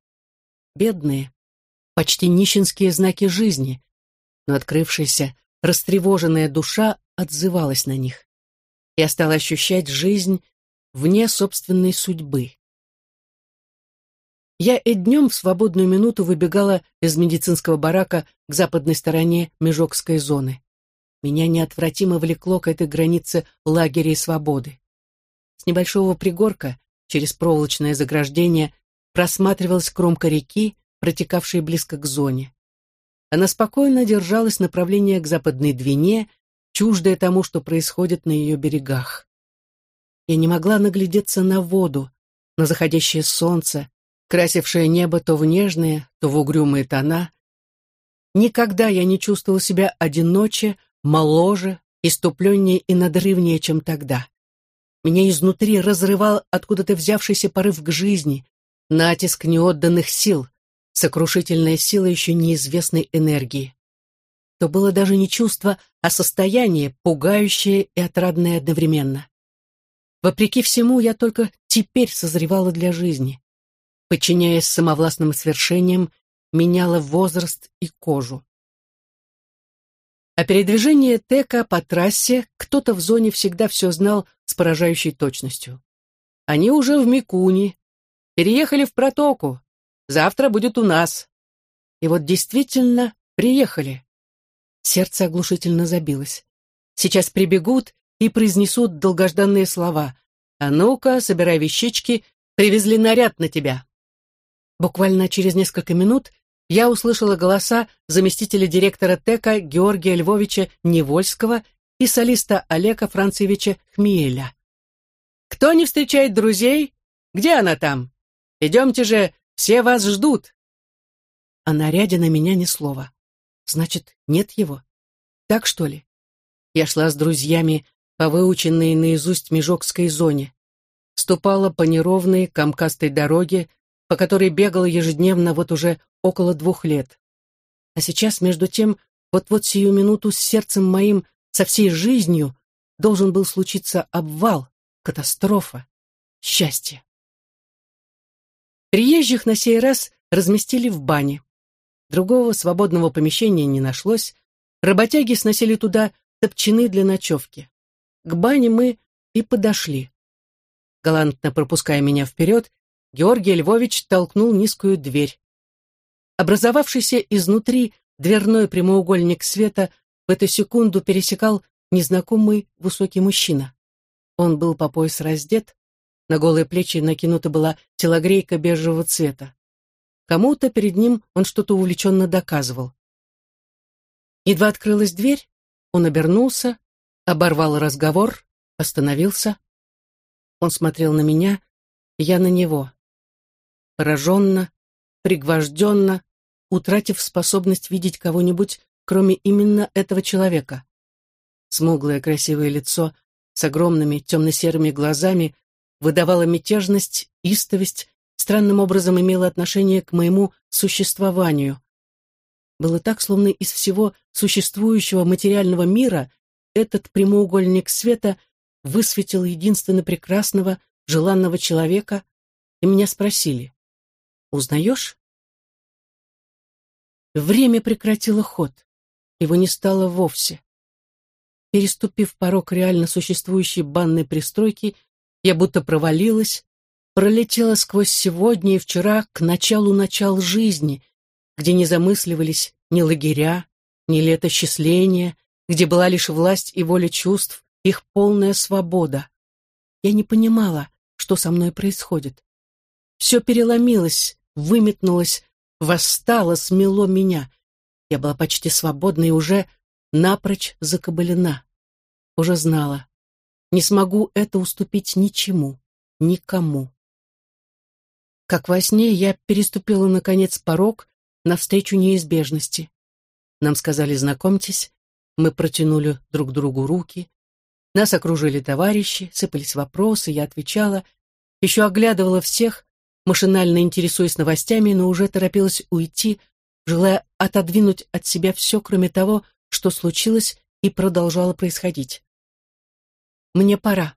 Бедные, почти нищенские знаки жизни, но открывшаяся, растревоженная душа отзывалась на них. Я стала ощущать жизнь вне собственной судьбы. Я и днем в свободную минуту выбегала из медицинского барака к западной стороне Межокской зоны. Меня неотвратимо влекло к этой границе лагеря и свободы. С небольшого пригорка, через проволочное заграждение, просматривалась кромка реки, протекавшей близко к зоне. Она спокойно держалась направления к западной Двине, чуждая тому, что происходит на ее берегах. Я не могла наглядеться на воду, на заходящее солнце, красившее небо то в нежные, то в угрюмые тона. Никогда я не чувствовал себя одиноче, моложе, иступленнее и надрывнее, чем тогда. Меня изнутри разрывал откуда-то взявшийся порыв к жизни, натиск неотданных сил, сокрушительная сила еще неизвестной энергии. То было даже не чувство, а состояние, пугающее и отрадное одновременно. Вопреки всему, я только теперь созревала для жизни подчиняясь самовластным свершениям, меняла возраст и кожу. О передвижении Тека по трассе кто-то в зоне всегда все знал с поражающей точностью. Они уже в Микуни, переехали в протоку, завтра будет у нас. И вот действительно приехали. Сердце оглушительно забилось. Сейчас прибегут и произнесут долгожданные слова. «А ну-ка, собирай вещички, привезли наряд на тебя». Буквально через несколько минут я услышала голоса заместителя директора ТЭКа Георгия Львовича Невольского и солиста Олега Францевича Хмиеля. «Кто не встречает друзей? Где она там? Идемте же, все вас ждут!» О наряде на меня ни слова. Значит, нет его? Так что ли? Я шла с друзьями по выученной наизусть Межокской зоне. Ступала по неровной, камкастой дороге, по которой бегала ежедневно вот уже около двух лет. А сейчас, между тем, вот-вот сию минуту с сердцем моим, со всей жизнью, должен был случиться обвал, катастрофа, счастье. Приезжих на сей раз разместили в бане. Другого свободного помещения не нашлось. Работяги сносили туда топчаны для ночевки. К бане мы и подошли. Галантно пропуская меня вперед, Георгий Львович толкнул низкую дверь. Образовавшийся изнутри дверной прямоугольник света в эту секунду пересекал незнакомый высокий мужчина. Он был по пояс раздет, на голые плечи накинута была телогрейка бежевого цвета. Кому-то перед ним он что-то увлеченно доказывал. Едва открылась дверь, он обернулся, оборвал разговор, остановился. Он смотрел на меня, я на него пораженно, пригвожденно, утратив способность видеть кого-нибудь, кроме именно этого человека. Смуглое красивое лицо с огромными темно-серыми глазами выдавало мятежность, истовость, странным образом имело отношение к моему существованию. Было так, словно из всего существующего материального мира этот прямоугольник света высветил единственно прекрасного, желанного человека, и меня спросили, Узнаешь? Время прекратило ход. Его не стало вовсе. Переступив порог реально существующей банной пристройки, я будто провалилась, пролетела сквозь сегодня и вчера к началу начал жизни, где не замысливались ни лагеря, ни летосчисления, где была лишь власть и воля чувств, их полная свобода. Я не понимала, что со мной происходит. Все переломилось, выметнулось, восстало, смело меня. Я была почти свободна и уже напрочь закабалена. Уже знала. Не смогу это уступить ничему, никому. Как во сне я переступила, наконец, порог навстречу неизбежности. Нам сказали «знакомьтесь», мы протянули друг другу руки, нас окружили товарищи, сыпались вопросы, я отвечала, еще оглядывала всех, машинально интересуясь новостями, но уже торопилась уйти, желая отодвинуть от себя все, кроме того, что случилось и продолжало происходить. «Мне пора».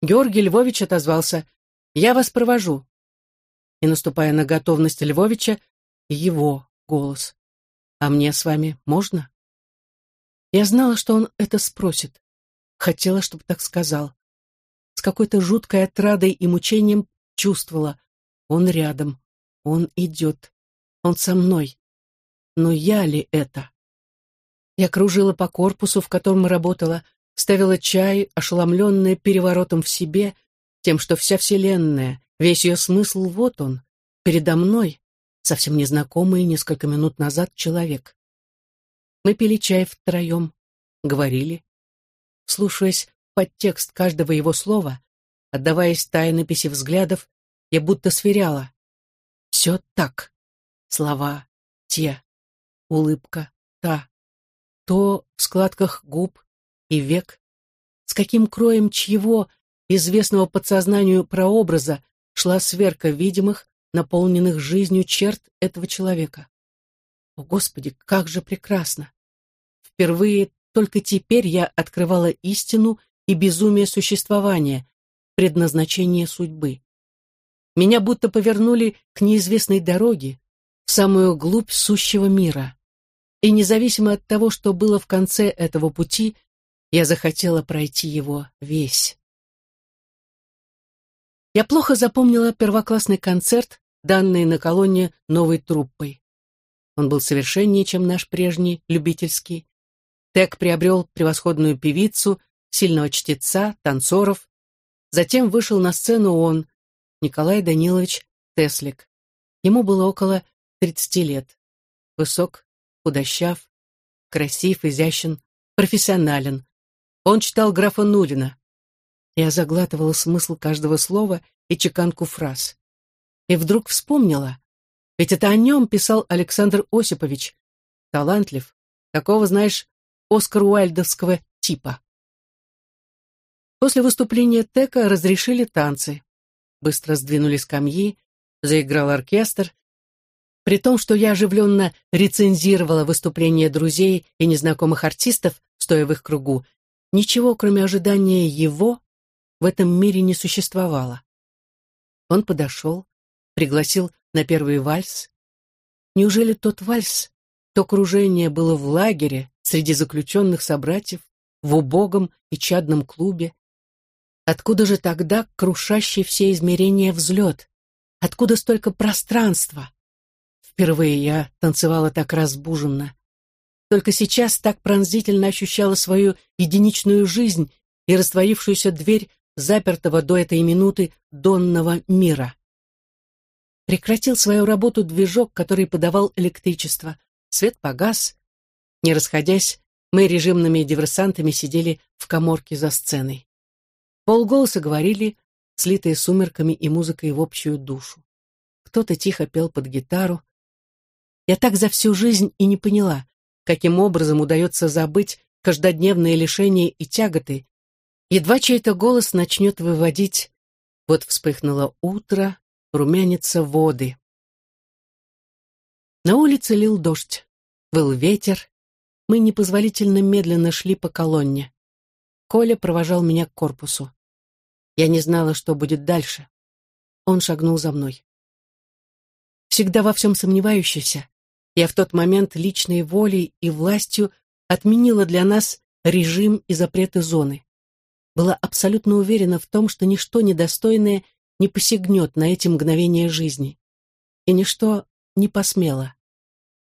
Георгий Львович отозвался «Я вас провожу». И, наступая на готовность Львовича, его голос «А мне с вами можно?» Я знала, что он это спросит. Хотела, чтобы так сказал. С какой-то жуткой отрадой и мучением чувствовала. Он рядом, он идет, он со мной. Но я ли это? Я кружила по корпусу, в котором работала, ставила чай, ошеломленная переворотом в себе, тем, что вся Вселенная, весь ее смысл вот он, передо мной, совсем незнакомый несколько минут назад человек. Мы пили чай втроем, говорили. Слушаясь под текст каждого его слова, Отдаваясь тайнописи взглядов, я будто сверяла. Все так. Слова те, улыбка та, то в складках губ и век, с каким кроем чьего, известного подсознанию прообраза, шла сверка видимых, наполненных жизнью черт этого человека. О, Господи, как же прекрасно! Впервые только теперь я открывала истину и безумие существования, предназначение судьбы. Меня будто повернули к неизвестной дороге, в самую глубь сущего мира. И независимо от того, что было в конце этого пути, я захотела пройти его весь. Я плохо запомнила первоклассный концерт, данный на колонне новой труппой. Он был совершеннее, чем наш прежний, любительский. Тек приобрел превосходную певицу, сильного чтеца, танцоров, Затем вышел на сцену он, Николай Данилович Теслик. Ему было около тридцати лет. Высок, худощав, красив, изящен, профессионален. Он читал графа Нулина. Я заглатывала смысл каждого слова и чеканку фраз. И вдруг вспомнила, ведь это о нем писал Александр Осипович. Талантлив, такого, знаешь, Оскар Уайльдовского типа. После выступления Тека разрешили танцы. Быстро сдвинули скамьи, заиграл оркестр. При том, что я оживленно рецензировала выступления друзей и незнакомых артистов, стоя в их кругу, ничего, кроме ожидания его, в этом мире не существовало. Он подошел, пригласил на первый вальс. Неужели тот вальс, то кружение было в лагере среди заключенных собратьев, в убогом и чадном клубе? Откуда же тогда крушащий все измерения взлет? Откуда столько пространства? Впервые я танцевала так разбуженно. Только сейчас так пронзительно ощущала свою единичную жизнь и растворившуюся дверь запертого до этой минуты донного мира. Прекратил свою работу движок, который подавал электричество. Свет погас. Не расходясь, мы режимными диверсантами сидели в коморке за сценой. Полголоса говорили, слитые сумерками и музыкой в общую душу. Кто-то тихо пел под гитару. Я так за всю жизнь и не поняла, каким образом удается забыть каждодневные лишения и тяготы, Едва чей-то голос начнет выводить «Вот вспыхнуло утро, румянится воды». На улице лил дождь, был ветер. Мы непозволительно медленно шли по колонне. Коля провожал меня к корпусу. Я не знала, что будет дальше. Он шагнул за мной. Всегда во всем сомневающийся, я в тот момент личной волей и властью отменила для нас режим и запреты зоны была абсолютно уверена в том, что ничто недостойное не посягнет на эти мгновения жизни. И ничто не посмело.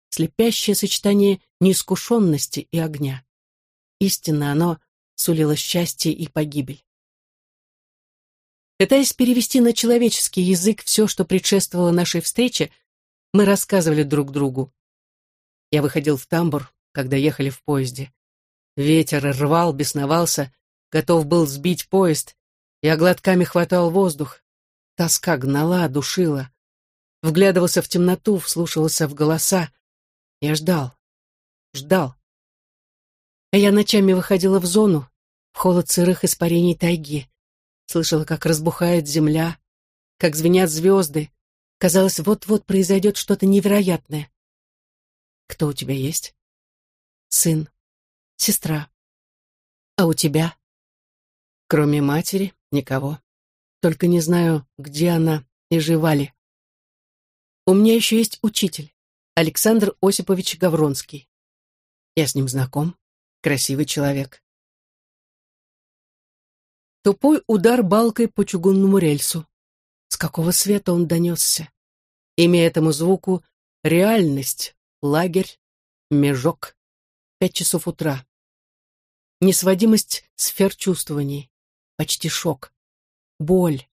Слепящее сочетание неискушенности и огня. Истинно оно сулило счастье и погибель. Пытаясь перевести на человеческий язык все, что предшествовало нашей встрече, мы рассказывали друг другу. Я выходил в тамбур, когда ехали в поезде. Ветер рвал, бесновался, готов был сбить поезд. Я глотками хватал воздух. Тоска гнала, душила. Вглядывался в темноту, вслушивался в голоса. Я ждал, ждал. А я ночами выходила в зону, в холод сырых испарений тайги. Слышала, как разбухает земля, как звенят звезды. Казалось, вот-вот произойдет что-то невероятное. Кто у тебя есть? Сын. Сестра. А у тебя? Кроме матери, никого. Только не знаю, где она и жива ли. У меня еще есть учитель, Александр Осипович Гавронский. Я с ним знаком. Красивый человек. Тупой удар балкой по чугунному рельсу. С какого света он донесся? Имя этому звуку — реальность, лагерь, межок. Пять часов утра. Несводимость сфер чувствований почти шок, боль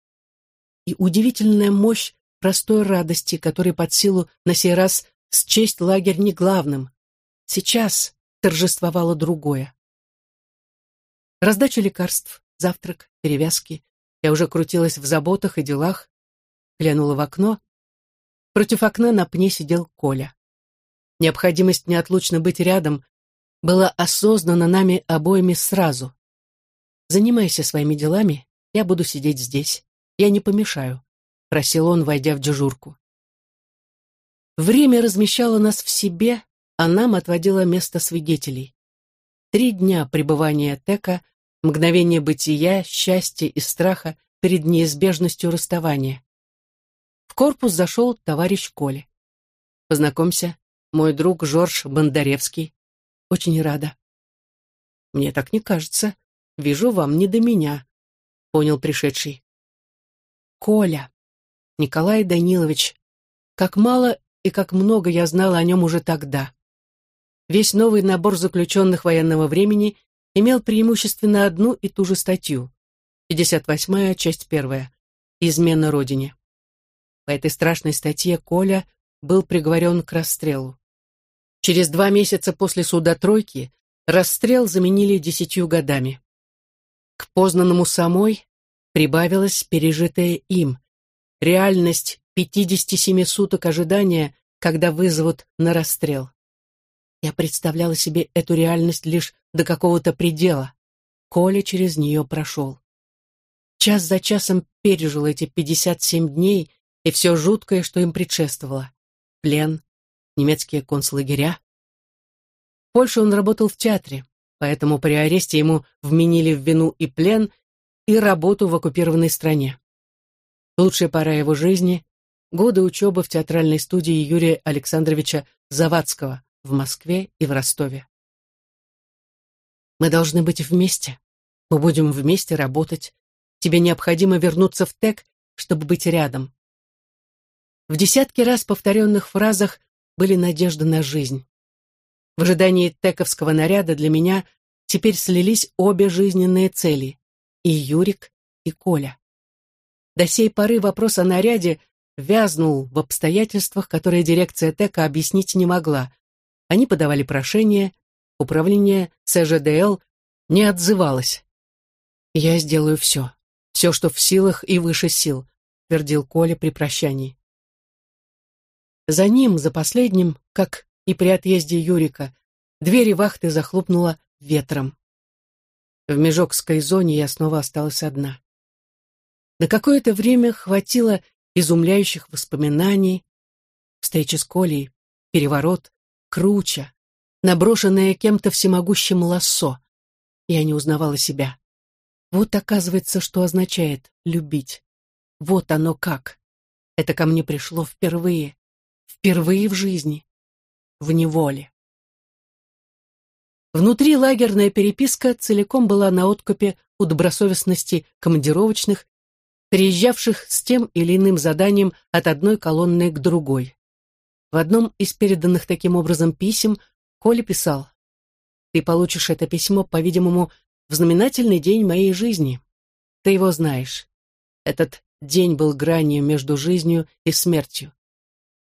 и удивительная мощь простой радости, которой под силу на сей раз счесть лагерь не главным. Сейчас торжествовало другое. Раздача лекарств, завтрак, перевязки. Я уже крутилась в заботах и делах, глянула в окно. Против окна на пне сидел Коля. Необходимость неотлучно быть рядом была осознана нами обоими сразу. Занимайся своими делами, я буду сидеть здесь. Я не помешаю», — просил он, войдя в дежурку. Время размещало нас в себе, а нам отводило место свидетелей. Три дня пребывания Тека, мгновение бытия, счастья и страха перед неизбежностью расставания. В корпус зашел товарищ Коля. «Познакомься, мой друг Жорж Бондаревский. Очень рада». «Мне так не кажется», Вижу, вам не до меня», — понял пришедший. «Коля, Николай Данилович, как мало и как много я знала о нем уже тогда. Весь новый набор заключенных военного времени имел преимущественно одну и ту же статью. 58-я, часть первая. Измена Родине. По этой страшной статье Коля был приговорен к расстрелу. Через два месяца после суда тройки расстрел заменили десятью годами. К познанному самой прибавилось пережитое им, реальность 57 суток ожидания, когда вызовут на расстрел. Я представляла себе эту реальность лишь до какого-то предела. Коля через нее прошел. Час за часом пережил эти 57 дней и все жуткое, что им предшествовало. Плен, немецкие концлагеря. В Польше он работал в театре, поэтому при аресте ему вменили в вину и плен, и работу в оккупированной стране. Лучшая пора его жизни — годы учебы в театральной студии Юрия Александровича Завадского, в Москве и в Ростове. Мы должны быть вместе. Мы будем вместе работать. Тебе необходимо вернуться в ТЭК, чтобы быть рядом. В десятки раз повторенных фразах были надежды на жизнь. В ожидании тековского наряда для меня теперь слились обе жизненные цели — и Юрик, и Коля. До сей поры вопрос о наряде вязнул в обстоятельствах, которые дирекция ТЭКа объяснить не могла, они подавали прошение, управление ЦЖДЛ не отзывалось. «Я сделаю все, все, что в силах и выше сил», твердил Коля при прощании. За ним, за последним, как и при отъезде Юрика, двери вахты захлопнула ветром. В Межокской зоне я снова осталась одна. На какое-то время хватило изумляющих воспоминаний, встречи с Колей, переворот, круче, наброшенное кем-то всемогущим лассо. Я не узнавала себя. Вот оказывается, что означает любить. Вот оно как. Это ко мне пришло впервые. Впервые в жизни. В неволе. Внутри лагерная переписка целиком была на откупе у добросовестности командировочных, приезжавших с тем или иным заданием от одной колонны к другой. В одном из переданных таким образом писем Коля писал «Ты получишь это письмо, по-видимому, в знаменательный день моей жизни. Ты его знаешь. Этот день был гранью между жизнью и смертью.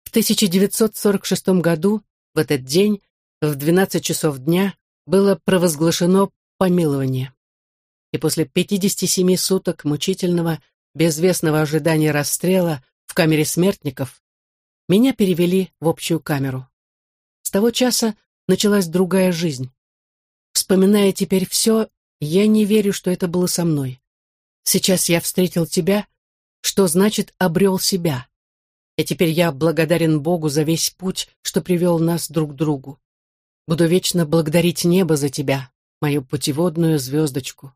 В 1946 году, в этот день, в 12 часов дня, было провозглашено помилование. И после 57 суток мучительного, безвестного ожидания расстрела в камере смертников меня перевели в общую камеру. С того часа началась другая жизнь. Вспоминая теперь все, я не верю, что это было со мной. Сейчас я встретил тебя, что значит обрел себя. И теперь я благодарен Богу за весь путь, что привел нас друг к другу. Буду вечно благодарить небо за тебя, мою путеводную звездочку.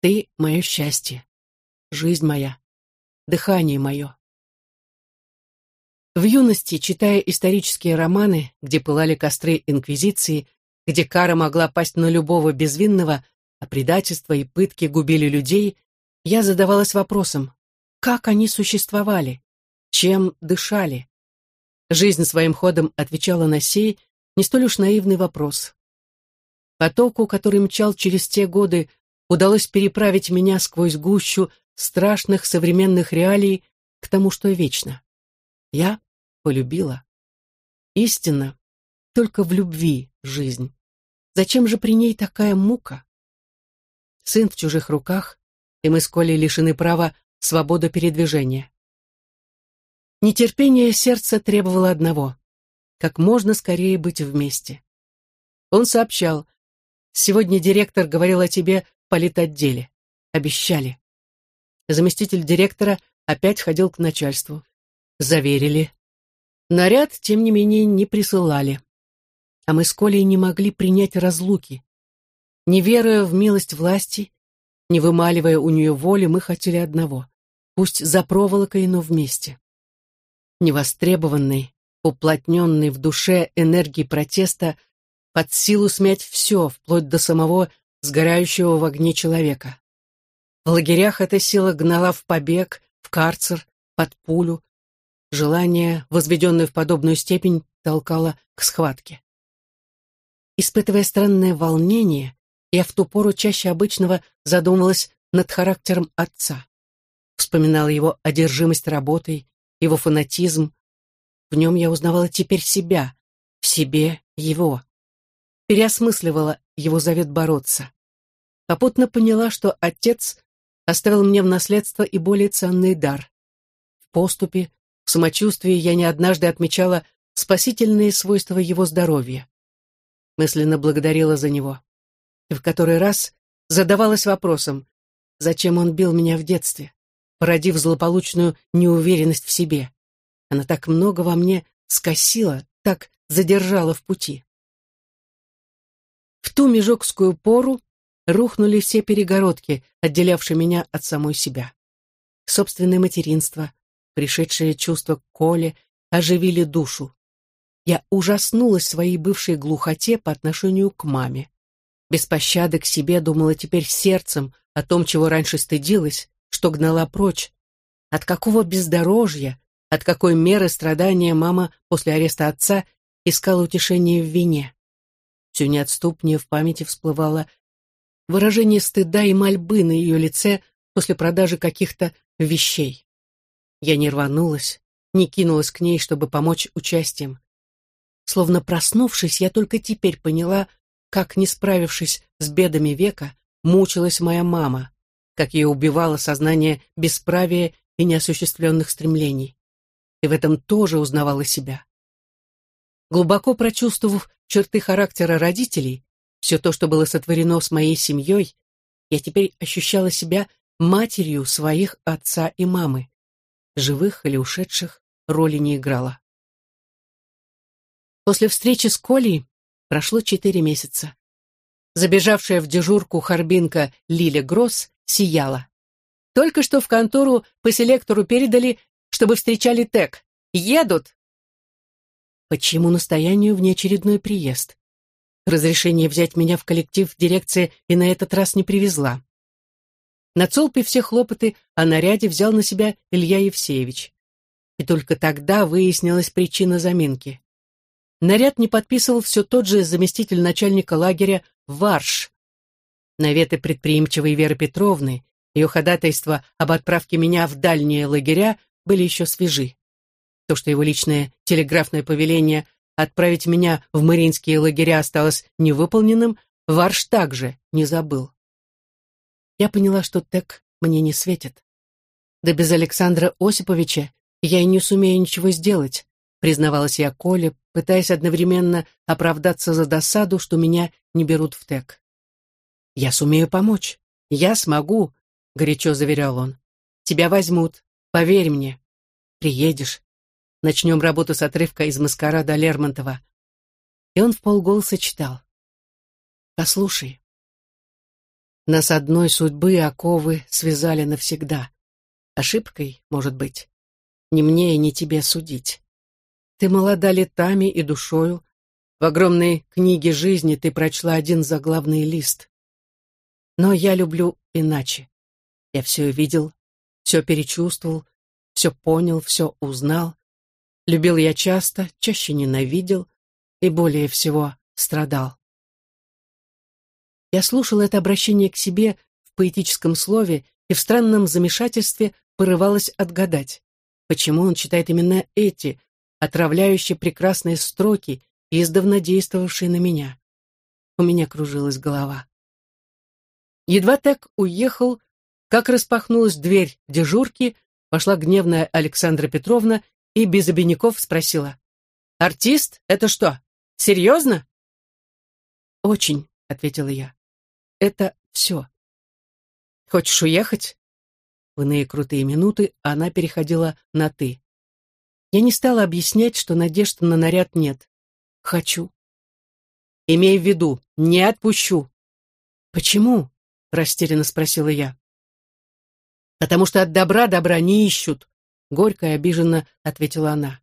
Ты — мое счастье, жизнь моя, дыхание мое. В юности, читая исторические романы, где пылали костры Инквизиции, где кара могла пасть на любого безвинного, а предательство и пытки губили людей, я задавалась вопросом, как они существовали, чем дышали. Жизнь своим ходом отвечала на сей, не столь уж наивный вопрос. Потоку, который мчал через те годы, удалось переправить меня сквозь гущу страшных современных реалий к тому, что вечно. Я полюбила. Истинно, только в любви жизнь. Зачем же при ней такая мука? Сын в чужих руках, и мы с Колей лишены права свободы передвижения. Нетерпение сердца требовало одного — как можно скорее быть вместе. Он сообщал, «Сегодня директор говорил о тебе в политотделе. Обещали». Заместитель директора опять ходил к начальству. Заверили, Наряд, тем не менее, не присылали. А мы с Колей не могли принять разлуки. Не веруя в милость власти, не вымаливая у нее воли, мы хотели одного. Пусть за проволокой, но вместе. Невостребованный, уплотненный в душе энергии протеста, под силу смять все, вплоть до самого сгорающего в огне человека. В лагерях эта сила гнала в побег, в карцер, под пулю, Желание, возведенное в подобную степень, толкало к схватке. Испытывая странное волнение, я в ту пору чаще обычного задумывалась над характером отца. Вспоминала его одержимость работой, его фанатизм. В нем я узнавала теперь себя, в себе его. Переосмысливала его завет бороться. Попутно поняла, что отец оставил мне в наследство и более ценный дар. В поступе, в самочувствии я не однажды отмечала спасительные свойства его здоровья. Мысленно благодарила за него. И в который раз задавалась вопросом, зачем он бил меня в детстве, породив злополучную неуверенность в себе. Она так много во мне скосила, так задержала в пути. В ту межокскую пору рухнули все перегородки, отделявшие меня от самой себя. Собственное материнство, пришедшее чувство к Коле, оживили душу. Я ужаснулась своей бывшей глухоте по отношению к маме. Без пощады к себе думала теперь сердцем о том, чего раньше стыдилась, что гнала прочь. От какого бездорожья, от какой меры страдания мама после ареста отца искала утешение в вине. Все неотступнее в памяти всплывало выражение стыда и мольбы на ее лице после продажи каких-то вещей. Я не рванулась, не кинулась к ней, чтобы помочь участием. Словно проснувшись, я только теперь поняла, как, не справившись с бедами века, мучилась моя мама, как ее убивало сознание бесправия и неосуществленных стремлений. И в этом тоже узнавала себя. Глубоко прочувствовав черты характера родителей, все то, что было сотворено с моей семьей, я теперь ощущала себя матерью своих отца и мамы. Живых или ушедших роли не играла. После встречи с Колей прошло четыре месяца. Забежавшая в дежурку харбинка Лиля Гросс сияла. Только что в контору по селектору передали, чтобы встречали ТЭК. Едут! Почему настоянию внеочередной приезд? Разрешение взять меня в коллектив дирекция и на этот раз не привезла. На Цолпе все хлопоты о наряде взял на себя Илья Евсеевич. И только тогда выяснилась причина заминки. Наряд не подписывал все тот же заместитель начальника лагеря Варш. Наветы предприимчивой Веры Петровны, ее ходатайство об отправке меня в дальние лагеря были еще свежи. То, что его личное телеграфное повеление отправить меня в маринские лагеря осталось невыполненным, Варш также не забыл. Я поняла, что ТЭК мне не светит. Да без Александра Осиповича я и не сумею ничего сделать признавалась я Коле, пытаясь одновременно оправдаться за досаду, что меня не берут в ТЭК. «Я сумею помочь. Я смогу», — горячо заверял он. «Тебя возьмут. Поверь мне. Приедешь. Начнем работу с отрывка из «Маскарада» Лермонтова». И он в полголоса читал. «Послушай. Нас одной судьбы оковы связали навсегда. Ошибкой, может быть. Не мне и не тебе судить. Ты молода летами и душою. В огромной книге жизни ты прочла один заглавный лист. Но я люблю иначе. Я все видел, все перечувствовал, все понял, все узнал. Любил я часто, чаще ненавидел и более всего страдал. Я слушал это обращение к себе в поэтическом слове и в странном замешательстве порывалась отгадать, почему он читает именно эти, отравляющие прекрасные строки, издавна действовавшие на меня. У меня кружилась голова. Едва так уехал, как распахнулась дверь дежурки, пошла гневная Александра Петровна и без обиняков спросила. «Артист? Это что, серьезно?» «Очень», — ответила я. «Это все». «Хочешь уехать?» В иные крутые минуты она переходила на «ты». Я не стала объяснять, что надежд на наряд нет. Хочу. Имей в виду, не отпущу. Почему? Растерянно спросила я. Потому что от добра добра не ищут, горько и обиженно ответила она.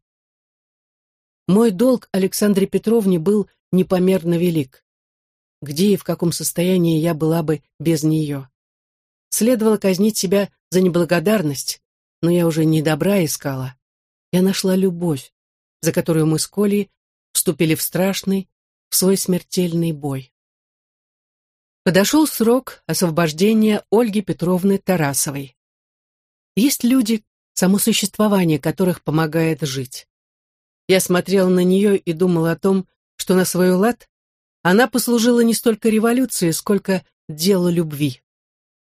Мой долг Александре Петровне был непомерно велик. Где и в каком состоянии я была бы без нее? Следовало казнить себя за неблагодарность, но я уже не добра искала я нашла любовь, за которую мы с Колей вступили в страшный, в свой смертельный бой. Подошел срок освобождения Ольги Петровны Тарасовой. Есть люди, само существование которых помогает жить. Я смотрел на нее и думал о том, что на свой лад она послужила не столько революции, сколько делу любви.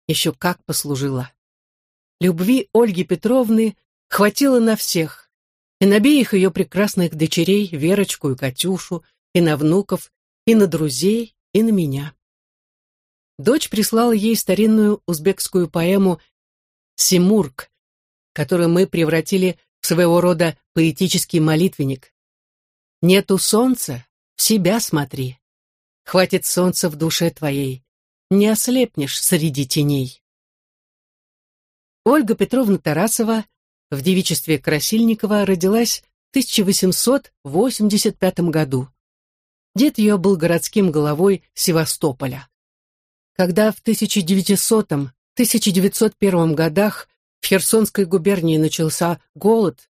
Еще как послужила. Любви Ольги Петровны хватило на всех, и на обеих ее прекрасных дочерей, Верочку и Катюшу, и на внуков, и на друзей, и на меня. Дочь прислала ей старинную узбекскую поэму «Симург», которую мы превратили в своего рода поэтический молитвенник. «Нету солнца, в себя смотри. Хватит солнца в душе твоей, не ослепнешь среди теней». Ольга Петровна Тарасова в девичестве Красильникова родилась в 1885 году. Дед ее был городским головой Севастополя. Когда в 1900-1901 годах в Херсонской губернии начался голод,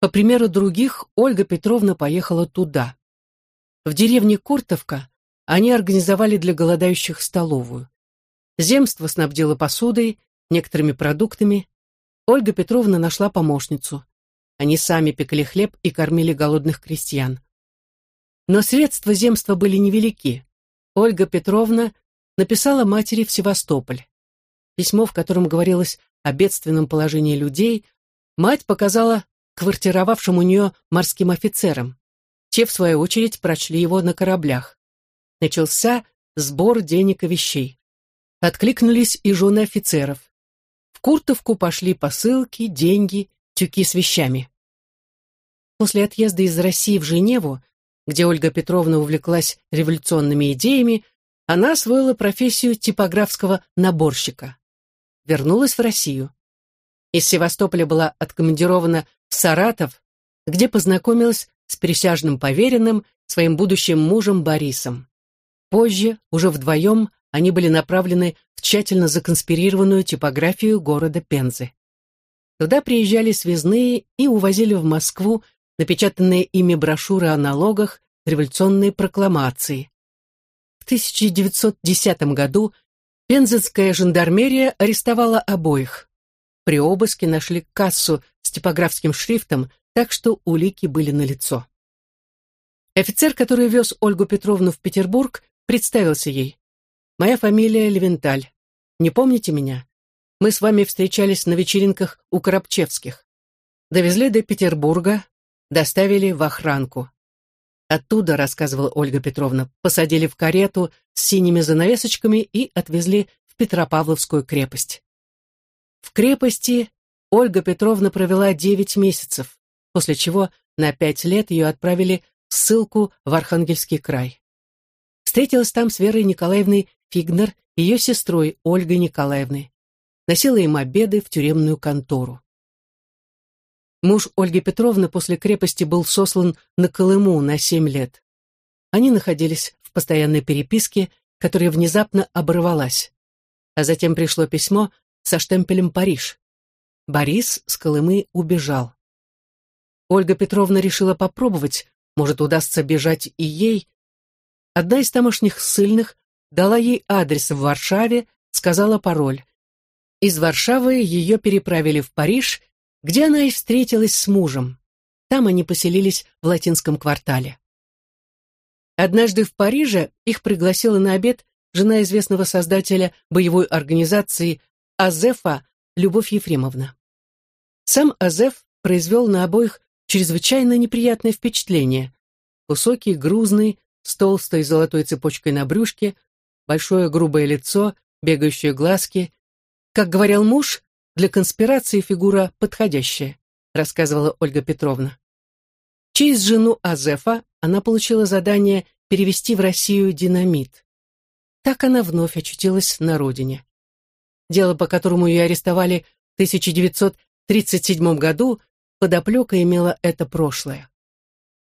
по примеру других, Ольга Петровна поехала туда. В деревне Куртовка они организовали для голодающих столовую. Земство снабдило посудой, некоторыми продуктами. Ольга Петровна нашла помощницу. Они сами пекли хлеб и кормили голодных крестьян. Но средства земства были невелики. Ольга Петровна написала матери в Севастополь. Письмо, в котором говорилось о бедственном положении людей, мать показала квартировавшим у нее морским офицерам. Те, в свою очередь, прочли его на кораблях. Начался сбор денег и вещей. Откликнулись и жены офицеров. В Куртовку пошли посылки, деньги, тюки с вещами. После отъезда из России в Женеву, где Ольга Петровна увлеклась революционными идеями, она освоила профессию типографского наборщика. Вернулась в Россию. Из Севастополя была откомандирована в Саратов, где познакомилась с присяжным поверенным, своим будущим мужем Борисом. Позже, уже вдвоем, они были направлены в тщательно законспирированную типографию города Пензы. Туда приезжали связные и увозили в Москву напечатанные ими брошюры о налогах, революционные прокламации. В 1910 году пензенская жандармерия арестовала обоих. При обыске нашли кассу с типографским шрифтом, так что улики были налицо. Офицер, который вез Ольгу Петровну в Петербург, представился ей. «Моя фамилия Левенталь. Не помните меня? Мы с вами встречались на вечеринках у Коробчевских. Довезли до Петербурга, доставили в охранку. Оттуда, рассказывала Ольга Петровна, посадили в карету с синими занавесочками и отвезли в Петропавловскую крепость. В крепости Ольга Петровна провела девять месяцев, после чего на пять лет ее отправили в ссылку в Архангельский край. Встретилась там с Верой Николаевной Фигнер, ее сестрой Ольгой Николаевной. Носила им обеды в тюремную контору. Муж Ольги Петровны после крепости был сослан на Колыму на семь лет. Они находились в постоянной переписке, которая внезапно оборвалась. А затем пришло письмо со штемпелем «Париж». Борис с Колымы убежал. Ольга Петровна решила попробовать, может, удастся бежать и ей. Одна из тамошних ссыльных дала ей адрес в Варшаве, сказала пароль. Из Варшавы ее переправили в Париж, где она и встретилась с мужем. Там они поселились в латинском квартале. Однажды в Париже их пригласила на обед жена известного создателя боевой организации Азефа Любовь Ефремовна. Сам Азеф произвел на обоих чрезвычайно неприятное впечатление. Высокий, грузный, с толстой золотой цепочкой на брюшке, большое грубое лицо, бегающие глазки. Как говорил муж, для конспирации фигура подходящая, рассказывала Ольга Петровна. Через жену Азефа она получила задание перевести в Россию динамит. Так она вновь очутилась на родине. Дело, по которому ее арестовали в 1937 году, подоплека имела это прошлое.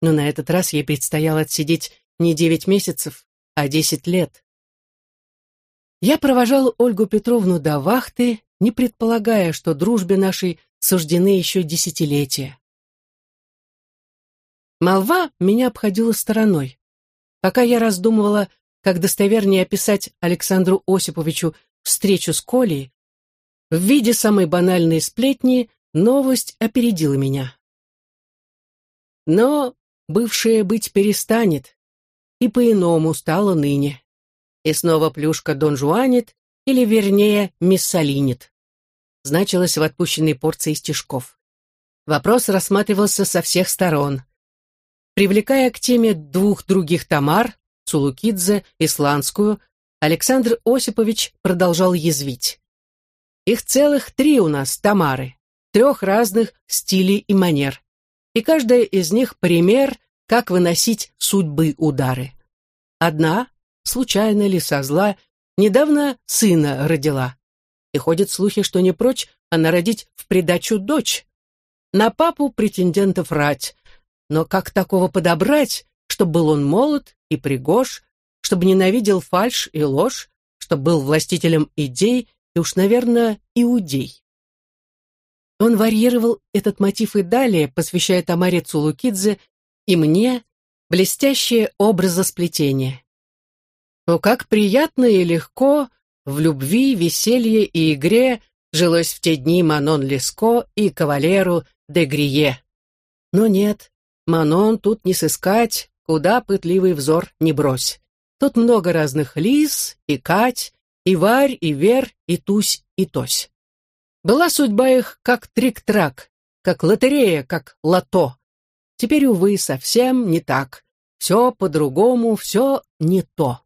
Но на этот раз ей предстояло отсидеть не девять месяцев, а десять лет. Я провожал Ольгу Петровну до вахты не предполагая, что дружбе нашей суждены еще десятилетия. Молва меня обходила стороной. Пока я раздумывала, как достовернее описать Александру Осиповичу встречу с Колей, в виде самой банальной сплетни новость опередила меня. Но бывшее быть перестанет, и по-иному стало ныне. И снова плюшка Дон Жуанит, или, вернее, миссалинит. Значилось в отпущенной порции стишков. Вопрос рассматривался со всех сторон. Привлекая к теме двух других Тамар, Цулукидзе, Исландскую, Александр Осипович продолжал язвить. Их целых три у нас, Тамары, трех разных стилей и манер. И каждая из них пример, как выносить судьбы удары. Одна, случайно ли со зла, недавно сына родила. И ходят слухи, что не прочь она родить в придачу дочь. На папу претендентов рать, но как такого подобрать, чтобы был он молод и пригож, чтобы ненавидел фальшь и ложь, чтобы был властителем идей и уж, наверное, иудей. Он варьировал этот мотив и далее, посвящая Тамаре Цулукидзе и мне блестящее образосплетение. Но как приятно и легко в любви, веселье и игре жилось в те дни Манон Леско и кавалеру де Грие. Но нет, Манон тут не сыскать, куда пытливый взор не брось. Тут много разных лис и Кать, и Варь, и Вер, и Тусь, и Тось. Была судьба их как трик-трак, как лотерея, как лото. Теперь, увы, совсем не так. Все по-другому, все не то.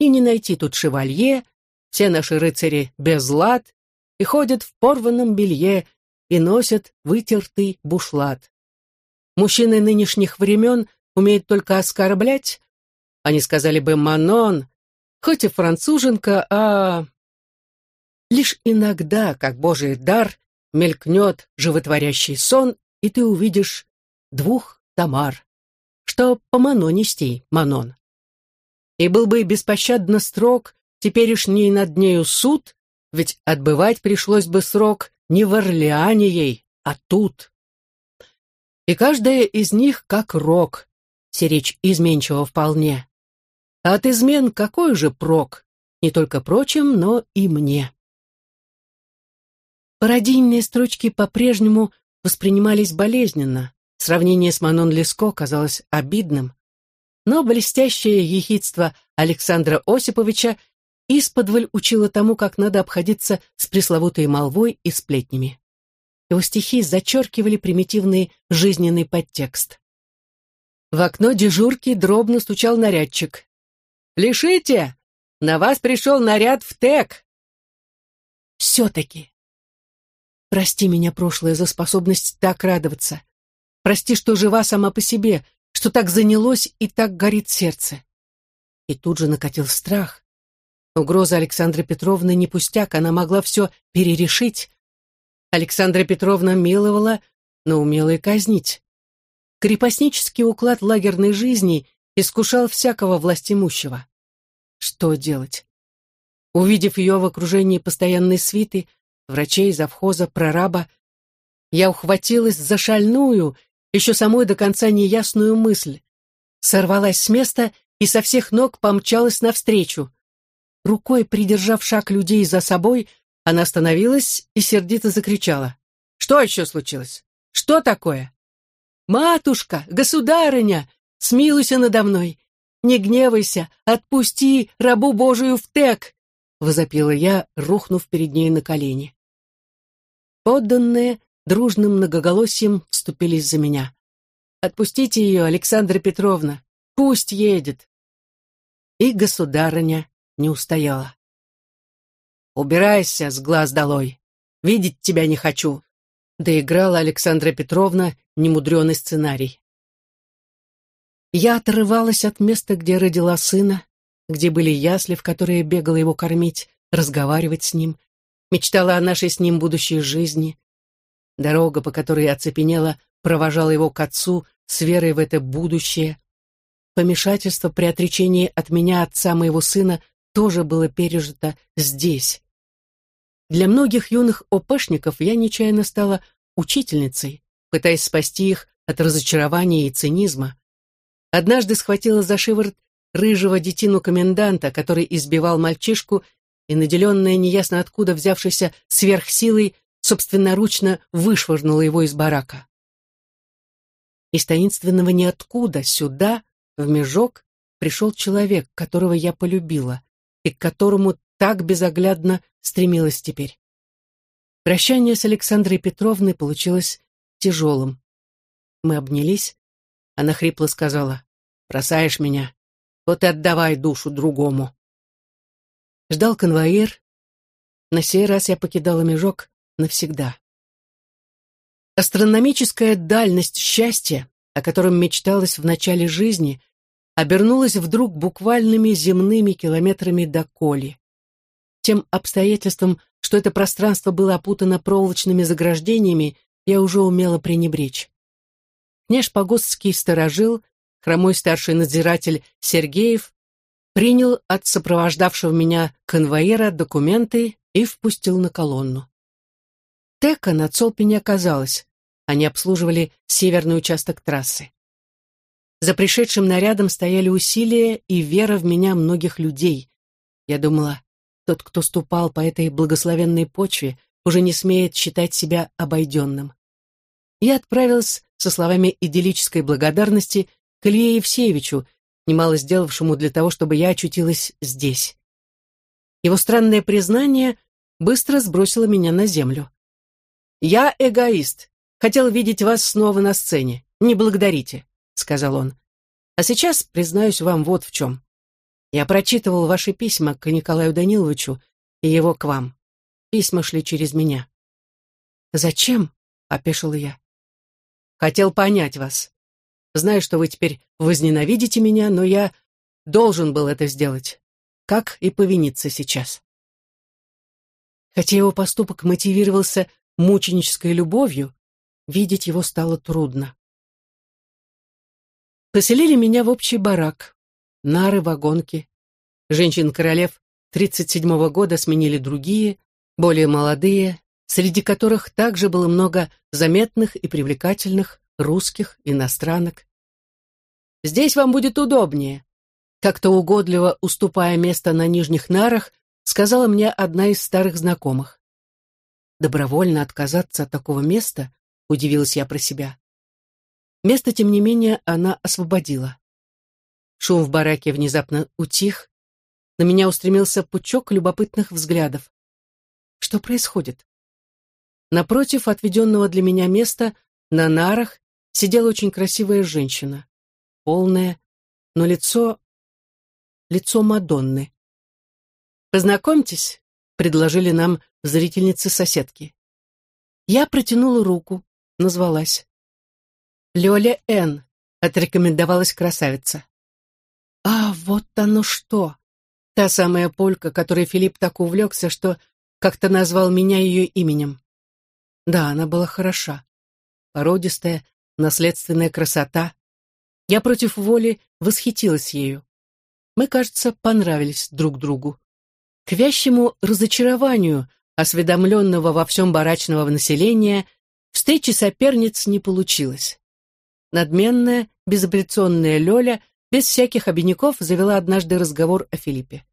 И не найти тут шевалье, все наши рыцари без лад, и ходят в порванном белье, и носят вытертый бушлат. Мужчины нынешних времен умеют только оскорблять, они сказали бы «Манон», хоть и француженка, а... Лишь иногда, как божий дар, мелькнет животворящий сон, и ты увидишь двух Тамар, что по Манонистей Манон. И был бы беспощадно строг теперешний над нею суд, ведь отбывать пришлось бы срок не в Орлеане ей, а тут. И каждая из них как рок, сиречь изменчиво вполне. А от измен какой же прок? Не только прочим, но и мне. Пародийные строчки по-прежнему воспринимались болезненно. Сравнение с Манон Леско казалось обидным. Но блестящее ехидство Александра Осиповича исподволь учило тому, как надо обходиться с пресловутой молвой и сплетнями. Его стихи зачеркивали примитивный жизненный подтекст. В окно дежурки дробно стучал нарядчик. Лишите! На вас пришел наряд в ТЭК!» «Все-таки!» Прости меня, прошлое, за способность так радоваться. Прости, что жива сама по себе, что так занялось и так горит сердце. И тут же накатил страх. Угроза Александры Петровны не пустяк, она могла все перерешить. Александра Петровна миловала, но умела и казнить. Крепостнический уклад лагерной жизни искушал всякого властимущего. Что делать? Увидев ее в окружении постоянной свиты, врачей, завхоза, прораба, я ухватилась за шальную, еще самой до конца неясную мысль. Сорвалась с места и со всех ног помчалась навстречу. Рукой придержав шаг людей за собой, она остановилась и сердито закричала. «Что еще случилось? Что такое?» «Матушка, государыня, смилуйся надо мной! Не гневайся, отпусти рабу Божию в тек!» — возопила я, рухнув перед ней на колени. Подданные дружным многоголосием вступились за меня. «Отпустите ее, Александра Петровна, пусть едет!» И государыня не устояла. «Убирайся с глаз долой! Видеть тебя не хочу!» Доиграла Александра Петровна немудренный сценарий. Я отрывалась от места, где родила сына, где были ясли, в которые бегала его кормить, разговаривать с ним, мечтала о нашей с ним будущей жизни. Дорога, по которой оцепенела, провожала его к отцу с верой в это будущее. Помешательство при отречении от меня отца моего сына тоже было пережито здесь. Для многих юных опешников я нечаянно стала учительницей, пытаясь спасти их от разочарования и цинизма. Однажды схватила за шиворот рыжего детину коменданта, который избивал мальчишку, и, наделенная неясно откуда взявшейся сверхсилой, собственноручно вышвырнула его из барака. Из таинственного ниоткуда сюда, в межок, пришел человек, которого я полюбила и к которому так безоглядно стремилась теперь. Прощание с Александрой Петровной получилось тяжелым. Мы обнялись. Она хрипло сказала, «Бросаешь меня, вот и отдавай душу другому». Ждал конвоир. На сей раз я покидала межок навсегда. Астрономическая дальность счастья, о котором мечталось в начале жизни, обернулась вдруг буквальными земными километрами до Коли. Тем обстоятельством, что это пространство было опутано проволочными заграждениями, я уже умела пренебречь. Княж Погостский сторожил, хромой старший надзиратель Сергеев, принял от сопровождавшего меня конвоира документы и впустил на колонну. Тека на Цолпе не оказалось, они обслуживали северный участок трассы. За пришедшим нарядом стояли усилия и вера в меня многих людей. Я думала, тот, кто ступал по этой благословенной почве, уже не смеет считать себя обойденным. Я отправилась со словами идиллической благодарности к Илье Евсеевичу, немало сделавшему для того, чтобы я очутилась здесь. Его странное признание быстро сбросило меня на землю. «Я эгоист. Хотел видеть вас снова на сцене. Не благодарите», — сказал он. «А сейчас признаюсь вам вот в чем. Я прочитывал ваши письма к Николаю Даниловичу и его к вам. Письма шли через меня. «Зачем?» — опешила я. «Хотел понять вас. Знаю, что вы теперь возненавидите меня, но я должен был это сделать. Как и повиниться сейчас». Хотя его поступок мотивировался мученической любовью, видеть его стало трудно. Поселили меня в общий барак нары, вагонки. Женщин-королев 37-го года сменили другие, более молодые, среди которых также было много заметных и привлекательных русских, иностранок. «Здесь вам будет удобнее», как-то угодливо уступая место на нижних нарах, сказала мне одна из старых знакомых. Добровольно отказаться от такого места, удивилась я про себя. Место, тем не менее, она освободила. Шум в бараке внезапно утих. На меня устремился пучок любопытных взглядов. Что происходит? Напротив отведенного для меня места, на нарах, сидела очень красивая женщина. Полная, но лицо... лицо Мадонны. «Познакомьтесь», — предложили нам зрительницы-соседки. Я протянула руку, назвалась. «Лёля Н», — отрекомендовалась красавица. А, вот оно что! Та самая полька, которой Филипп так увлекся, что как-то назвал меня ее именем. Да, она была хороша. Породистая, наследственная красота. Я против воли восхитилась ею. Мы, кажется, понравились друг другу. К вящему разочарованию, осведомленного во всем барачного населения, встречи соперниц не получилось. Надменная, безапелляционная Лёля без всяких обиняков завела однажды разговор о Филиппе.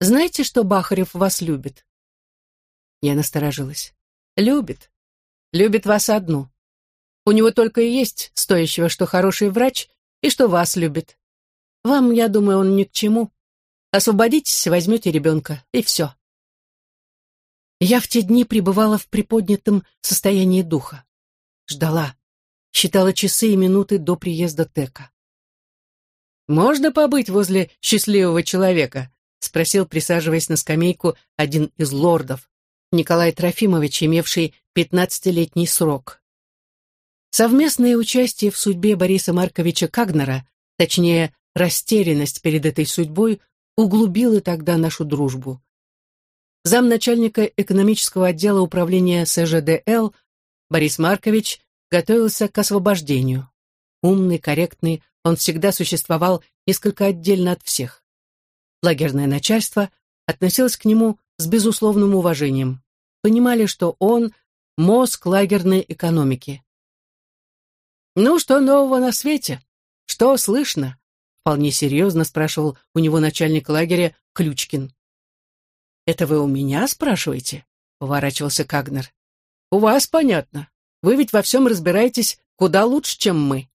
«Знаете, что Бахарев вас любит?» Я насторожилась. «Любит. Любит вас одну. У него только и есть стоящего, что хороший врач, и что вас любит. Вам, я думаю, он ни к чему. Освободитесь, возьмете ребенка, и все». Я в те дни пребывала в приподнятом состоянии духа. Ждала, считала часы и минуты до приезда Тека. «Можно побыть возле счастливого человека?» — спросил, присаживаясь на скамейку, один из лордов, Николай Трофимович, имевший пятнадцатилетний срок. Совместное участие в судьбе Бориса Марковича Кагнера, точнее, растерянность перед этой судьбой, углубила тогда нашу дружбу. Замначальника экономического отдела управления СЖДЛ Борис Маркович готовился к освобождению. Умный, корректный, он всегда существовал несколько отдельно от всех. Лагерное начальство относилось к нему с безусловным уважением. Понимали, что он – мозг лагерной экономики. «Ну, что нового на свете? Что слышно?» Вполне серьезно спрашивал у него начальник лагеря Ключкин. «Это вы у меня спрашиваете?» — поворачивался Кагнер. «У вас понятно. Вы ведь во всем разбираетесь куда лучше, чем мы».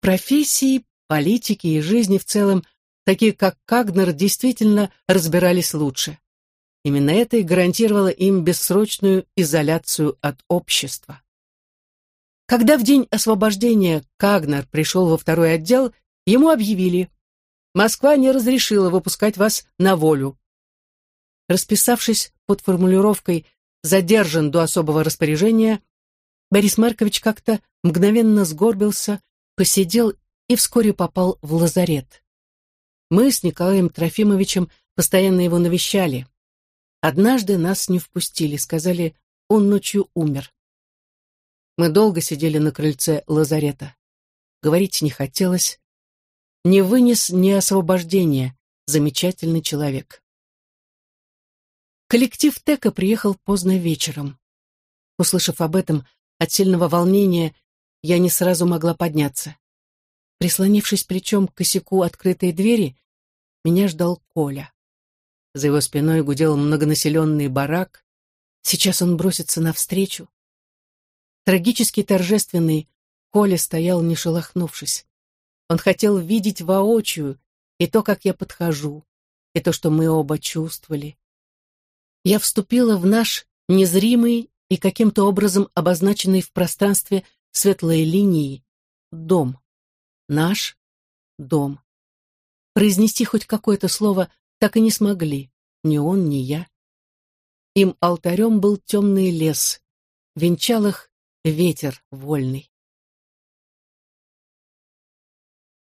профессии, политики и жизни в целом такие как Кагнер действительно разбирались лучше. Именно это и гарантировало им бессрочную изоляцию от общества. Когда в день освобождения Кагнер пришел во второй отдел, ему объявили «Москва не разрешила выпускать вас на волю». Расписавшись под формулировкой «задержан до особого распоряжения», Борис Маркович как-то мгновенно сгорбился, посидел и вскоре попал в лазарет. Мы с Николаем Трофимовичем постоянно его навещали. Однажды нас не впустили, сказали, он ночью умер. Мы долго сидели на крыльце лазарета. Говорить не хотелось. Не вынес ни освобождения. Замечательный человек. Коллектив ТЭКа приехал поздно вечером. Услышав об этом, от сильного волнения я не сразу могла подняться. Прислонившись плечом к косяку открытой двери, меня ждал Коля. За его спиной гудел многонаселенный барак. Сейчас он бросится навстречу. Трагически торжественный, Коля стоял, не шелохнувшись. Он хотел видеть воочию и то, как я подхожу, и то, что мы оба чувствовали. Я вступила в наш незримый и каким-то образом обозначенный в пространстве светлой линии дом. Наш дом. Произнести хоть какое-то слово так и не смогли, ни он, ни я. Им алтарем был темный лес, венчал их ветер вольный.